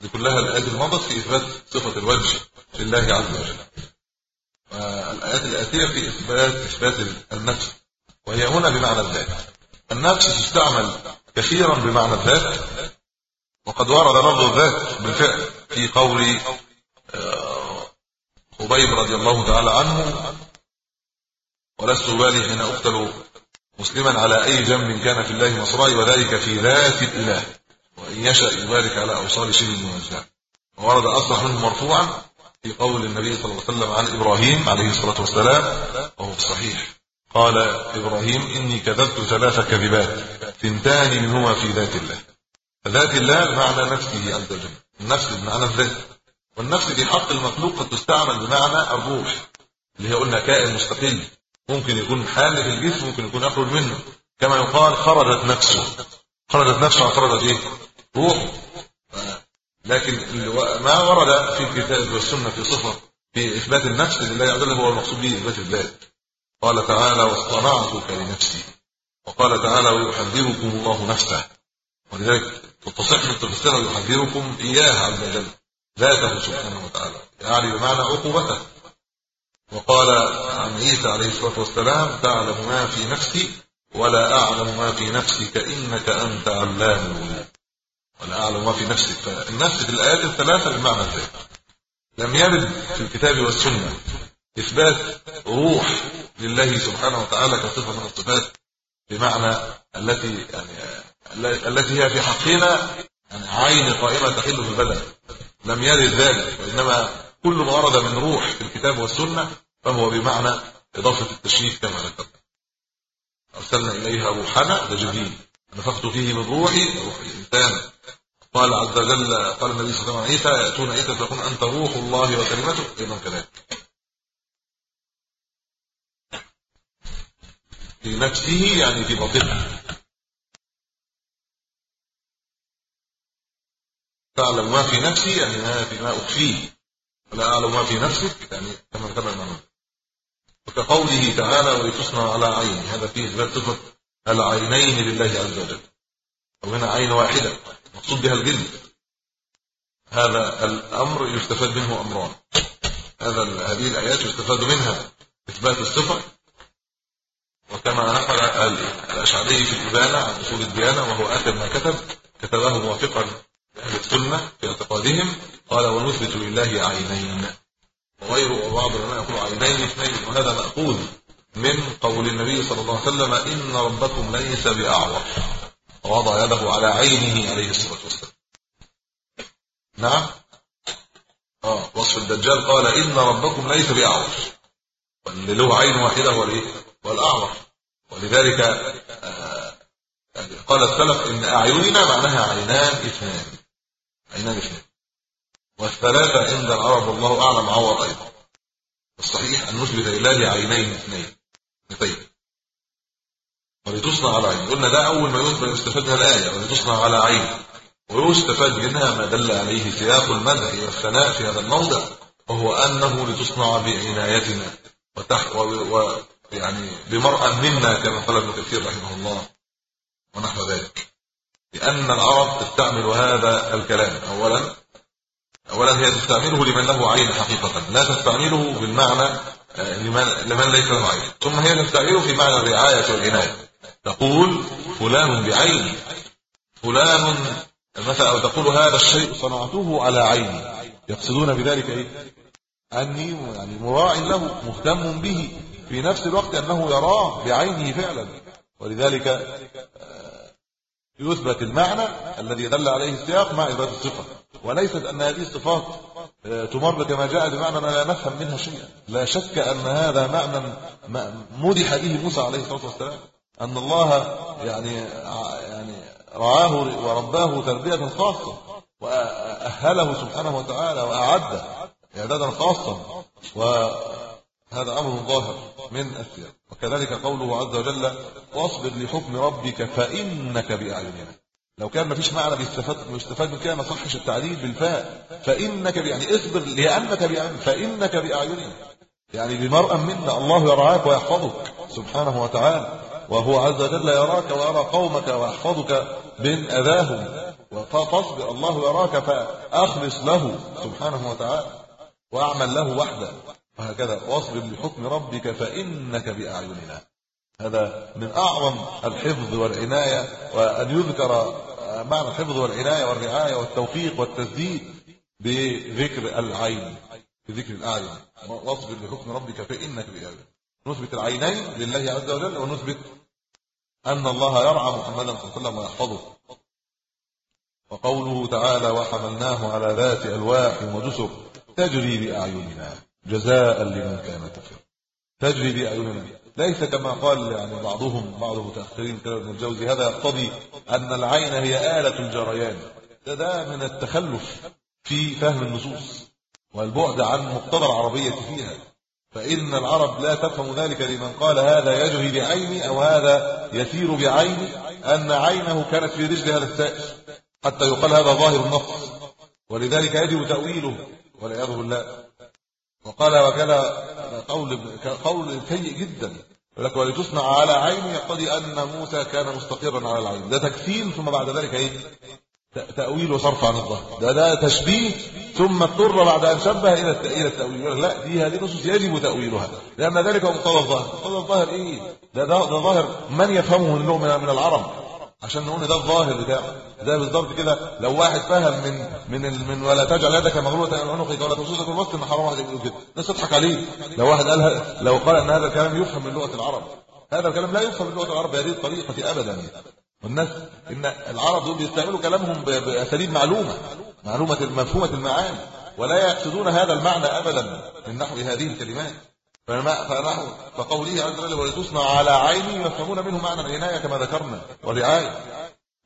دي كلها الآيات المضت في إثبات صفة الوجه لله عز وجل. الآيات الآتية في إثبات إثبات النفس وهي هنا بمعنى الذات. النفس تستعمل كثيرا بمعنى الذات وقد ورد لفظ الذات بالفعل في قول آه، خبيب رضي الله تعالى عنه ولست بالي حين أقتل مسلما على أي جنب كان في الله مصراي وذلك في ذات الإله. وان يشاء يبارك على شيء من وجهه ورد اصح منه مرفوعا في قول النبي صلى الله عليه وسلم عن إبراهيم عليه الصلاة والسلام وهو الصحيح قال إبراهيم إني كذبت ثلاث كذبات ثنتان منهما في ذات الله. ذات الله بمعنى نفسه عز وجل. النفس بمعنى الذات. والنفس في حق المخلوق قد تستعمل بمعنى الروح اللي هي قلنا كائن مستقل ممكن يكون حال في الجسم ممكن يكون يخرج منه. كما يقال خرجت نفسه. خرجت نفسه خرجت إيه؟ روح لكن ما ورد في الكتاب والسنة في صفة في إثبات النفس لله عز وجل هو المقصود به إثبات الذات. قال تعالى واصطنعتك لنفسي وقال تعالى ويحذركم الله نفسه ولذلك تصح من التفسير ويحذركم اياه عز وجل ذاته سبحانه وتعالى. يعني بمعنى عقوبته. وقال عن عيسى عليه الصلاة والسلام تعلم ما في نفسي ولا أعلم ما في نفسك إنك أنت علام الغيوب ولا اعلم ما في نفسك فالنفس في الآيات الثلاثة بمعنى ذلك لم يرد في الكتاب والسنة إثبات روح لله سبحانه وتعالى كصفة من الصفات بمعنى التي يعني التي هي في حقنا يعني عين قائمة تحل في البدن. لم يرد ذلك وإنما كل ما ورد من روح في الكتاب والسنة فهو بمعنى إضافة التشريف كما ذكرت. أرسلنا إليها روحنا ده نفخت فيه من روحي روح الإنسان. قال عز وجل قال النبي صلى الله عليه وسلم عيسى يأتون عيسى تقول أنت روح الله وكلمته. أيضا كذلك. في نفسه يعني في باطنه تعلم ما في نفسي يعني ما في ما أخفيه. ولا أعلم ما في نفسك يعني كما ذكرنا المعنى. وكقوله تعالى ولتصنع على عيني. هذا فيه إثبات صفة العينين لله عز وجل. وهنا عين واحدة مقصود بها الجلد هذا الأمر يستفاد منه أمران. هذا هذه الآيات يستفاد منها إثبات الصفة. وكما نقل الأشعري في الإبانة عن أصول الديانة وهو آخر ما كتب كتبه موافقا لأهل السنة في اعتقادهم قال ونثبت لله عينين. وغير وبعض العلماء يقول عينين اثنين وهذا مأخوذ. من قول النبي صلى الله عليه وسلم إن ربكم ليس بأعور. ووضع يده على عينه عليه الصلاة والسلام. نعم؟ آه وصف الدجال قال إن ربكم ليس بأعور. واللي له عين واحدة هو الايه والأعور. ولذلك آه قال السلف إن أعيننا معناها عينان اثنان. عينان اثنان. والثلاثة عند العرب والله أعلم عور أيضا. الصحيح أن نثبت لله عينين اثنين. اثنين ولتصنع على عين قلنا ده أول ما يستفاد من الآية. ولتصنع على عين ويستفاد منها ما دل عليه سياق المدح والثناء في هذا الموضع وهو أنه لتصنع بعنايتنا وتح و... يعني بمرأة منا كما قال ابن كثير رحمه الله. ونحو ذلك. لأن العرب تستعمل هذا الكلام. أولا أولا هي تستعمله لمن له عين حقيقة. لا تستعمله بالمعنى لمن, لمن ليس له عين ثم هي تستعمله في معنى الرعاية والعناية. تقول فلان بعيني. فلان مثلا أو تقول هذا الشيء صنعته على عيني. يقصدون بذلك إيه؟ أني يعني مراع له مهتم به. في نفس الوقت أنه يراه بعينه فعلا. ولذلك آه، يثبت المعنى الذي دل عليه السياق مع إثبات الصفة. وليست أن هذه الصفات تمر كما جاء بمعنى لا نفهم منها شيئا. لا شك أن هذا معنى مدح به موسى عليه الصلاة والسلام. أن الله يعني يعني رعاه ورباه تربية خاصة وأهله سبحانه وتعالى واعده إعدادا خاصا وهذا أمر ظاهر من السياق. وكذلك قوله عز وجل واصبر لحكم ربك فإنك بأعيننا. لو كان مفيش معنى بيستفاد بيستفاد من كده ما صحش التعليل بالفاء. فإنك يعني اصبر لأنك باعيننا فإنك باعيننا يعني بمرأة منا الله يرعاك ويحفظك سبحانه وتعالى. وهو عز وجل يراك ويرى قومك ويحفظك من أذاهم. فاصبر الله يراك فأخلص له سبحانه وتعالى. واعمل له وحده. وهكذا واصبر لحكم ربك فإنك بأعيننا. هذا من أعظم الحفظ والعناية. وأن يذكر معنى الحفظ والعناية والرعاية والتوفيق والتسديد بذكر العين بذكر الاعين واصبر لحكم ربك فإنك باعيننا نثبت العينين لله عز وجل ونثبت أن الله يرعى محمدا صلى الله عليه وسلم ويحفظه. وقوله تعالى وحملناه على ذات ألواح ودسر تجري بأعيننا جزاء لمن كان كفر تجري بأعيننا. ليس كما قال يعني بعضهم بعض المتاخرين كما ابن الجوزي هذا يقتضي أن العين هي آلة الجريان. ده, من التخلف في فهم النصوص والبعد عن مقتضى العربية فيها. فإن العرب لا تفهم ذلك لمن قال هذا يجري بعيني أو هذا يسير بعيني أن عينه كانت في رجل هذا السائر حتى يقال هذا ظاهر النص ولذلك يجب تأويله والعياذ بالله. وقال وكذا قول قول سيء جدا. لك ولتصنع على عيني يقتضي أن موسى كان مستقرا على العين. ده تكفير ثم بعد ذلك إيه؟ تأويل وصرف عن الظاهر. ده ده تشبيه ثم اضطر بعد أن شبه إلى التأويل. لا دي هذه نصوص يجب تأويلها. لأن ذلك مقتضى الظاهر. مقتضى الظاهر إيه؟ ده ده, ده ظاهر من يفهمه من من العرب. عشان نقول ده الظاهر بتاعه. زي بالظبط كده لو واحد فهم من من من ولا تجعل يدك مغلوله إلى عنقك ولا تبسطك الوسط إن حرام واحد يقول كده. الناس تضحك عليه. لو واحد قالها لو قال إن هذا الكلام يفهم من لغة العرب. هذا الكلام لا يفهم من لغة العرب بهذه الطريقة ابدا. والناس إن العرب دول بيستعملوا كلامهم بأساليب معلومة معلومة مفهومة المعاني ولا يقصدون هذا المعنى ابدا من نحو هذه الكلمات. فنحو فقوله عز وجل ولتصنع على عيني يفهمون منه معنى العناية كما ذكرنا والرعاية.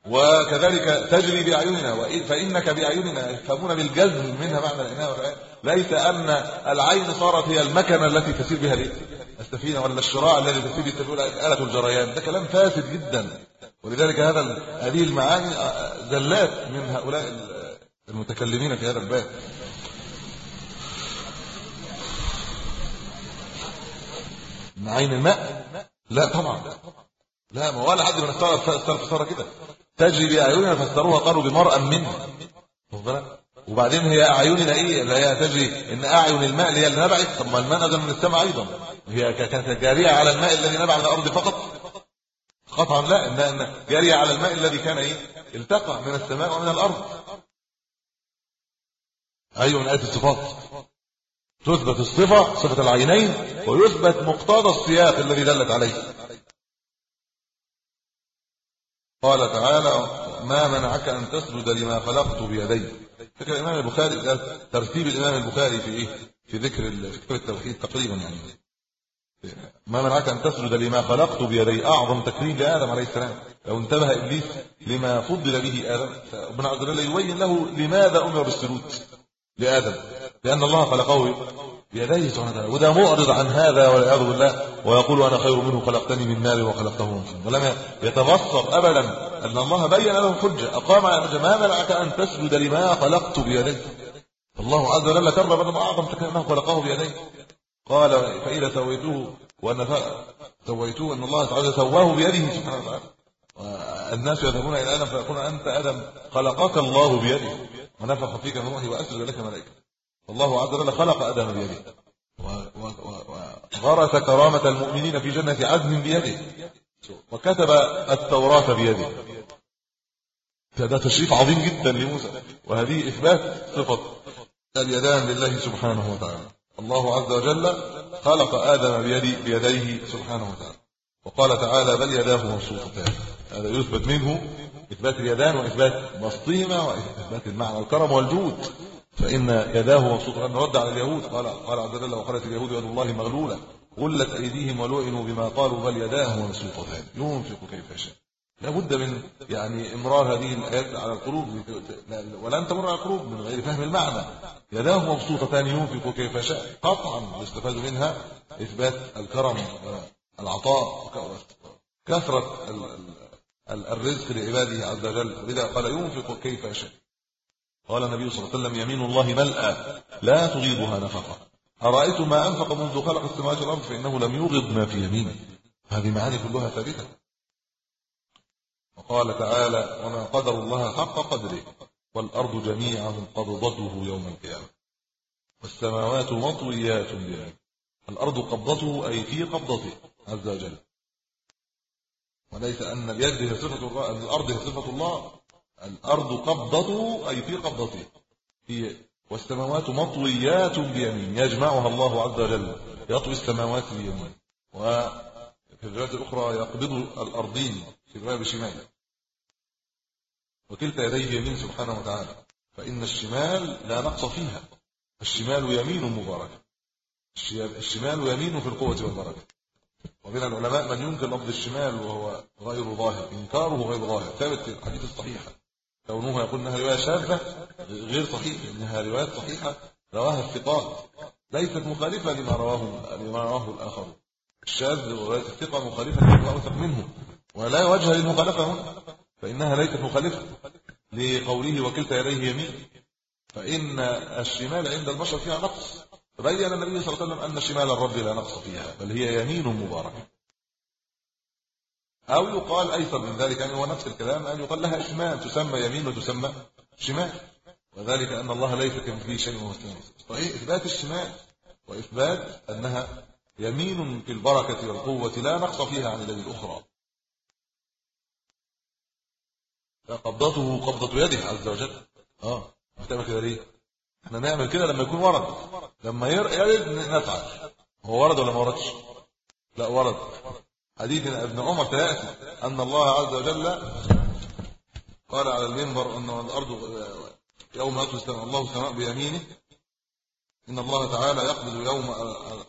وكذلك تجري بأعيننا فإنك بأعيننا يفهمون بالجزم منها معنى العناية ليس أن العين صارت هي المكنة التي تسير بها السفينه ولا الشراع الذي تسير السفينه آلة الجريان. ده كلام فاسد جدا. ولذلك هذا هذه المعاني زلات من هؤلاء المتكلمين في هذا الباب. عين الماء؟ لا طبعا. لا ما ولا حد من السلف السلف كده. تجري بأعيننا فسروها قالوا بمرأة منها وبعدين هي اعيننا إيه اللي هي تجري إن أعين الماء هي اللي نبعت. طب ما الماء نزل من السماء أيضا. هي كانت جارية على الماء الذي نبع من الأرض فقط. قطعا لا؟ ان جارية على الماء الذي كان إيه؟ التقى من السماء ومن الأرض. أيوه من ايات الصفات. تثبت الصفة صفة العينين ويثبت مقتضى السياق الذي دلت عليه. قال تعالى ما منعك أن تسجد لما خلقت بيدي فكر الإمام البخاري ده ترتيب الإمام البخاري في إيه؟ في ذكر التوحيد تقريبا يعني. ما منعك أن تسجد لما خلقت بيدي أعظم تكريم لآدم عليه السلام. لو انتبه إبليس لما فضل به آدم. ربنا عز وجل يبين له لماذا أمر بالسجود لآدم. لأن الله خلقه بيديه سبحانه وتعالى وده معرض عن هذا والعياذ بالله ويقول أنا خير منه خلقتني من نار وخلقته من طين ولم يتبصر ابدا أن الله بين له الحجه أقام على ما منعك أن تسجد لما خلقت بيدي الله عز وجل كرم بدل أعظم تكريمه خلقه بيديه قال فإذا سويته وأن سويته أن الله تعالى سواه بيده سبحانه وتعالى. الناس يذهبون إلى آدم فيقول أنت آدم خلقك الله بيده. ونفخ فيك من روحه وأسجد لك ملائكة. الله عز وجل خلق آدم بيده. وغرس كرامة المؤمنين في جنة عدن بيده. وكتب التوراة بيده. هذا تشريف عظيم جدا لموسى. وهذه إثبات صفة اليدان لله سبحانه وتعالى. الله عز وجل خلق آدم بيدي بيديه سبحانه وتعالى. وقال تعالى بل يداه مبسوطتان. هذا يثبت منه إثبات اليدان وإثبات بسطهما وإثبات المعنى الكرم والجود. فإن يداه مبسوطتان رد على اليهود. قال قال عز وجل وقالت اليهود يد الله مغلولة. غلت أيديهم ولعنوا بما قالوا بل يداه مبسوطتان. ينفق كيف يشاء. لابد من يعني إمرار هذه الآيات على القلوب. ولن تمر على القلوب من غير فهم المعنى. يداه مبسوطتان ينفق كيف شاء قطعا يستفاد منها إثبات الكرم والعطاء كثره الرزق لعباده عز وجل. ولذا قال ينفق كيف يشاء. قال النبي صلى الله عليه وسلم يمين الله ملأى لا تغيضها نفقة. أرأيتم ما أنفق منذ خلق السماوات والأرض فإنه لم يغض ما في يمينه؟ هذه معاني كلها ثابتة. وقال تعالى وما قدر الله حق قدره والأرض جميعا قبضته يوم القيامة. والسماوات مطويات بيده الأرض قبضته أي في قبضته عز وجل. وليس أن اليد هي صفة الأرض هي صفة الله. الأرض قبضته أي في قبضته هي والسماوات مطويات بيمين يجمعها الله عز وجل يطوي السماوات بيمين. وفي الرواية الأخرى يقبض الأرضين في الرواية بشماله وكلتا يديه يمين سبحانه وتعالى. فإن الشمال لا نقص فيها. الشمال يمين مباركة الشمال يمين في القوة والبركة. ومن العلماء من ينكر لفظ الشمال وهو غير ظاهر. إنكاره غير ظاهر. ثابت في الحديث الصحيحة كونه يقول إنها رواية شاذة غير صحيح إنها روايات صحيحة رواها الثقات ليست مخالفة لما رواه لما رواه الآخر. الشاذ ورواية الثقة مخالفة لما اوثق منه ولا وجه للمخالفة هنا فإنها ليست مخالفة لقوله وكلتا يديه يمين. فإن الشمال عند البشر فيها نقص. فبين النبي صلى الله عليه وسلم أن شمال الرب لا نقص فيها بل هي يمين مباركة. أو يقال ايسر من ذلك يعني هو نفس الكلام أن يقال لها اسمان تسمى يمين وتسمى شمال. وذلك أن الله ليس كمثله شيء وهو صحيح إثبات الشمال وإثبات أنها يمين في البركة والقوة لا نقص فيها عن الذي الأخرى. قبضته قبضة يده عز وجل. آه بتعمل كده ليه؟ إحنا نعمل كده لما يكون ورد. لما يرد نفعل هو ورد ولا ما وردش؟ لا ورد. حديث ابن عمر تأتي أن الله عز وجل قال على المنبر أن الأرض يوم يطوي الله السماء بيمينه. إن الله تعالى يقبض يوم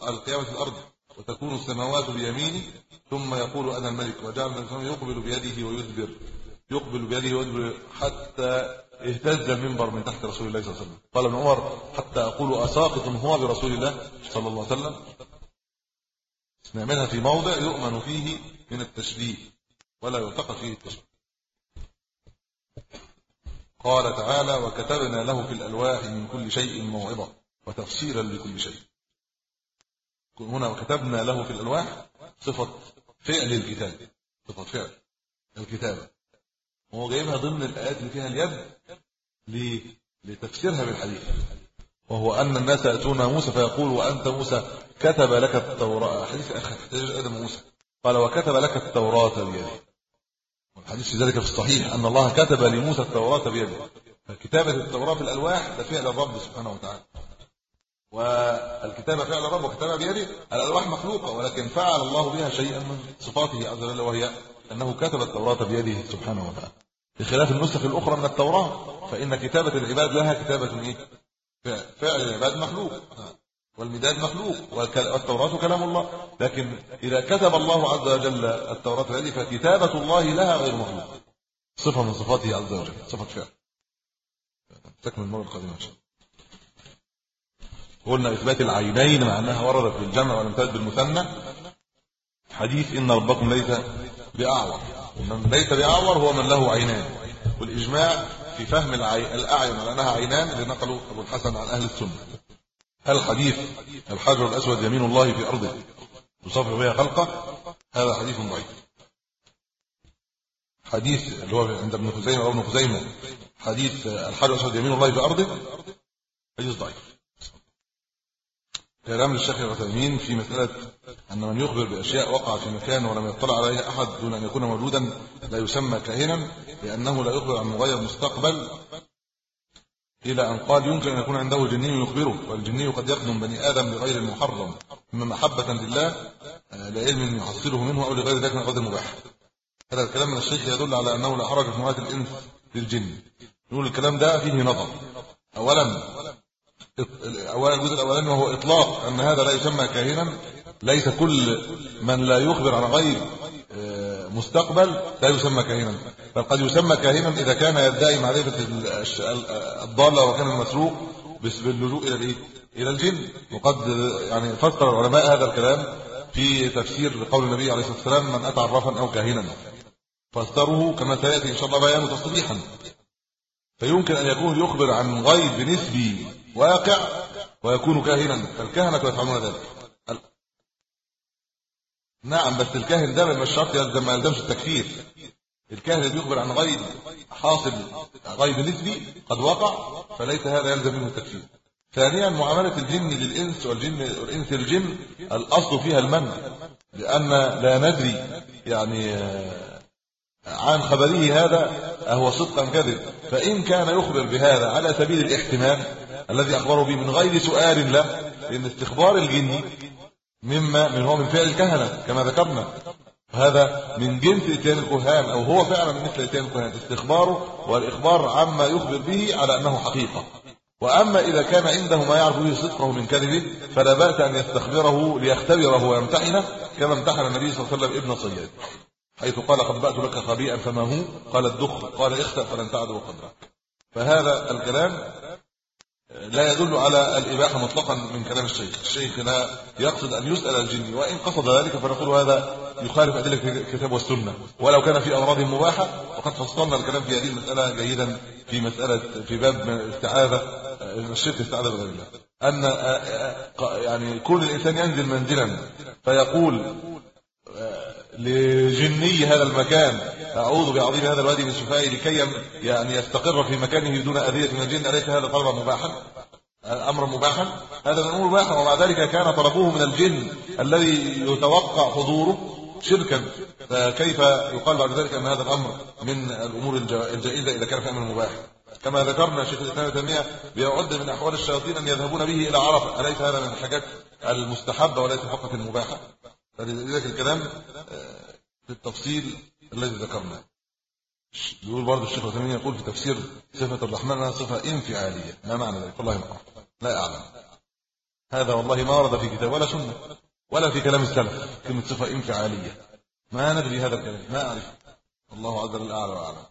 القيامة الأرض وتكون السماوات بيمينه ثم يقول أنا الملك وجعل من يقبل بيده ويدبر يقبل بيده ويدبر حتى اهتز المنبر من تحت رسول الله صلى الله عليه وسلم. قال ابن عمر حتى أقول أساقط هو برسول الله صلى الله عليه وسلم؟ نعملها في موضع يؤمن فيه من التشبيه ولا يلتقى فيه التشبيه قال تعالى وكتبنا له في الألواح من كل شيء موعظة وتفصيلا لكل شيء. هنا وكتبنا له في الألواح صفة فعل الكتاب. صفة فعل الكتابه وهو جايبها ضمن الآيات اللي فيها اليد لتفسيرها بالحديث. وهو أن الناس يأتون موسى فيقول وأنت موسى؟ كتب لك التوراة. حديث احتاج آدم موسى. قال وكتب لك التوراة بيده. والحديث في ذلك في الصحيح أن الله كتب لموسى التوراة بيده. فكتابة التوراة في الألواح ده فعل الرب سبحانه وتعالى. والكتابة فعل الرب وكتابها بيده. الألواح مخلوقة ولكن فعل الله بها شيئا من صفاته عز وجل وهي أنه كتب التوراة بيده سبحانه وتعالى. بخلاف النسخ الأخرى من التوراة فإن كتابة العباد لها كتابة إيه؟ فعل العباد مخلوق. والمداد مخلوق والتوراة كلام الله. لكن إذا كتب الله عز وجل التوراة هذه فكتابة الله لها غير مخلوق. صفة من صفاته عز وجل صفة فعل. تكمل المرة القادمة إن شاء الله. قلنا إثبات العينين مع أنها وردت بالجمع ولم ترد بالمثنى. حديث إن ربكم ليس بأعور. من ليس بأعور هو من له عينان. والإجماع في فهم الأعين على أنها عينان اللي نقلوا أبو الحسن عن أهل السنة. هل حديث الحجر الأسود يمين الله في أرضه. يصفح بها خلقه. هذا حديث ضعيف. حديث اللي هو عند ابن خزيمة أو ابن خزيمة. حديث الحجر الأسود يمين الله في أرضه. حديث ضعيف. كلام للشيخ العثيمين في مسألة أن من يخبر بأشياء وقع في مكان ولم يطلع عليها أحد دون أن يكون موجودا لا يسمى كاهنا لأنه لا يخبر عن مغير مستقبل إلى أن قال يمكن أن يكون عنده جني يخبره والجني قد يخدم بني آدم بغير المحرم إما محبة لله آه، لعلم يحصله منه أو لغير ذلك من غير المباح هذا الكلام من الشيخ يدل على أنه لا حرج في موالاة الإنس للجن. يقول الكلام ده فيه نظر. أولا اولا الجزء الأولاني وهو إطلاق أن هذا لا يسمى كاهنا. ليس كل من لا يخبر عن غيب آه، مستقبل لا يسمى كاهنا. بل قد يسمى كاهنا إذا كان يدعي معرفه الضاله وكان المسروق باللجوء إلى الإيه؟ إلى الجن. وقد يعني فسر العلماء هذا الكلام في تفسير قول النبي عليه الصلاة والسلام من أتى عرافا أو كاهنا. فسره كما سيأتي إن شاء الله بيانه تصريحا. فيمكن أن يكون يخبر عن غيب نسبي واقع ويكون كاهنا. فالكهنه يفعلون ذلك. نعم بس الكاهن ده مش شرط يلزم ما يلزمش التكفير. الكاهن بيخبر عن غيب حاصل غيب نسبي قد وقع فليس هذا يلزم منه التكفير. ثانيا معاملة الجن للإنس والجن والإنس للجن الأصل فيها المنع لأن لا ندري يعني عن خبره هذا أهو صدقا كذب فإن كان يخبر بهذا على سبيل الاحتمال الذي أخبره به من غير سؤال له لأن استخبار الجن مما من هو من فعل الكهنة كما ذكرنا. هذا من جنس اتيان الكهان أو هو فعلا من مثل اتيان الكهان. استخباره والإخبار عما يخبر به على أنه حقيقة. وأما إذا كان عنده ما يعرف به صدقه من كذبه فلا بأس أن يستخبره ليختبره ويمتحنه كما امتحن النبي صلى الله عليه وسلم ابن صياد حيث قال قد بأت لك خبيئا فما هو؟ قال الدخ قال اخسأ فلن تعدو قدرك. فهذا الكلام لا يدل على الإباحة مطلقا من كلام الشيخ. الشيخ لا يقصد أن يسأل الجن وإن قصد ذلك فنقول هذا يخالف أدلة الكتاب والسنة. ولو كان في أمراض مباحة وقد فصلنا الكلام في هذه المسألة جيدا في مسألة في باب استعاذة الشرك استعاذة بغير الله. أن يعني كل الإنسان ينزل منزلا فيقول لجني هذا المكان أعوذ بعظيم هذا الوادي من شفائه لكي يعني يستقر في مكانه دون أذية من الجن أليس هذا طلبا مباحا؟ امرا مباحا؟ هذا من الأمور مباحه ومع ذلك كان طلبوه من الجن الذي يتوقع حضوره. شركا فكيف يقال بعد ذلك أن هذا الأمر من الأمور الجائزة إذا كان في أمر مباح كما ذكرنا شيخ الاسلام تيميه بيعد من أحوال الشياطين أن يذهبون به إلى عرفة. أليس هذا من الحاجات المستحبة وليس فقط المباحة؟ فلذلك الكلام آه، في التفصيل الذي ذكرناه. يقول برضه الشيخ عثمان يقول في تفسير صفة الرحمن أنها صفة انفعالية. ما معنى ذلك؟ والله ما اعرف لا أعلم. هذا والله ما ورد في كتاب ولا سنة. ولا في كلام السلف كلمة صفة انفعالية. ما ندري هذا الكلام ما أعرف. الله عز وجل اعلى واعلم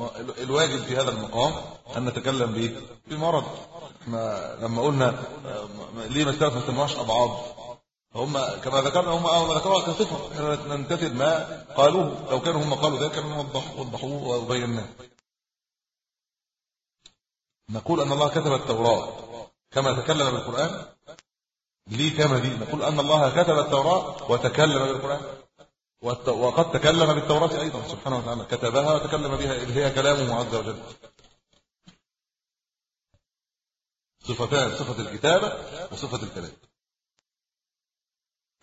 والواجب في هذا المقام أن نتكلم به بمرض إحنا لما قلنا ليه مسألة ما سموهاش أبعاد؟ هم كما ذكرنا هم أول ذكروها كصفة إحنا ما قالوه. لو كانوا هم قالوا ذلك كانوا وضحوه وبيناه. نقول أن الله كتب التوراة كما تكلم بالقرآن. ليه كما دي؟ نقول أن الله كتب التوراة وتكلم بالقرآن. وقد تكلم بالتوراة أيضا سبحانه وتعالى كتبها وتكلم بها اللي هي كلامه عز وجل. صفتان صفة الكتابة وصفة الكلام.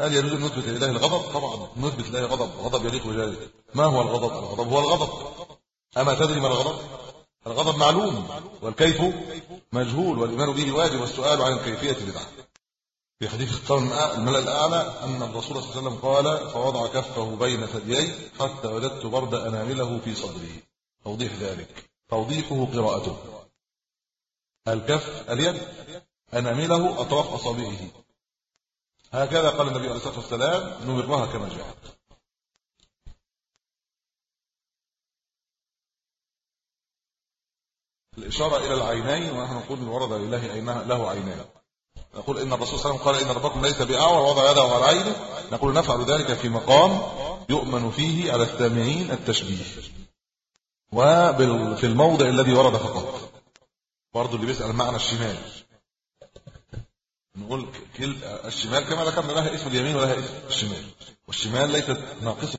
هل يجوز ان نثبت لله الغضب؟ طبعا نثبت لله غضب غضب يليق بذلك. ما هو الغضب؟ الغضب هو الغضب. أما تدري ما الغضب؟ الغضب معلوم والكيف مجهول والإيمان به واجب والسؤال عن الكيفيه بدعه في حديث القرن الملأ الأعلى أن الرسول صلى الله عليه وسلم قال فوضع كفه بين ثدييه حتى وجدت برد أنامله في صدره توضيح ذلك. توضيحه قراءته. الكف اليد أنامله أطراف أصابعه. هكذا قال النبي عليه الصلاة والسلام نمرها كما جاءت. الإشارة إلى العينين ونحن نقول من ورد لله له عينان. نقول إن الرسول صلى الله عليه وسم قال إن ربكم ليس بأعور وضع يده على عينه. نقول نفعل ذلك في مقام يؤمن فيه على السامعين التشبيه. وفي الموضع الذي ورد فقط. برضه اللي بيسأل معنى الشمال. نقول الشمال كما ذكرنا لها اسم اليمين ولها اسم الشمال. والشمال ليست ناقصة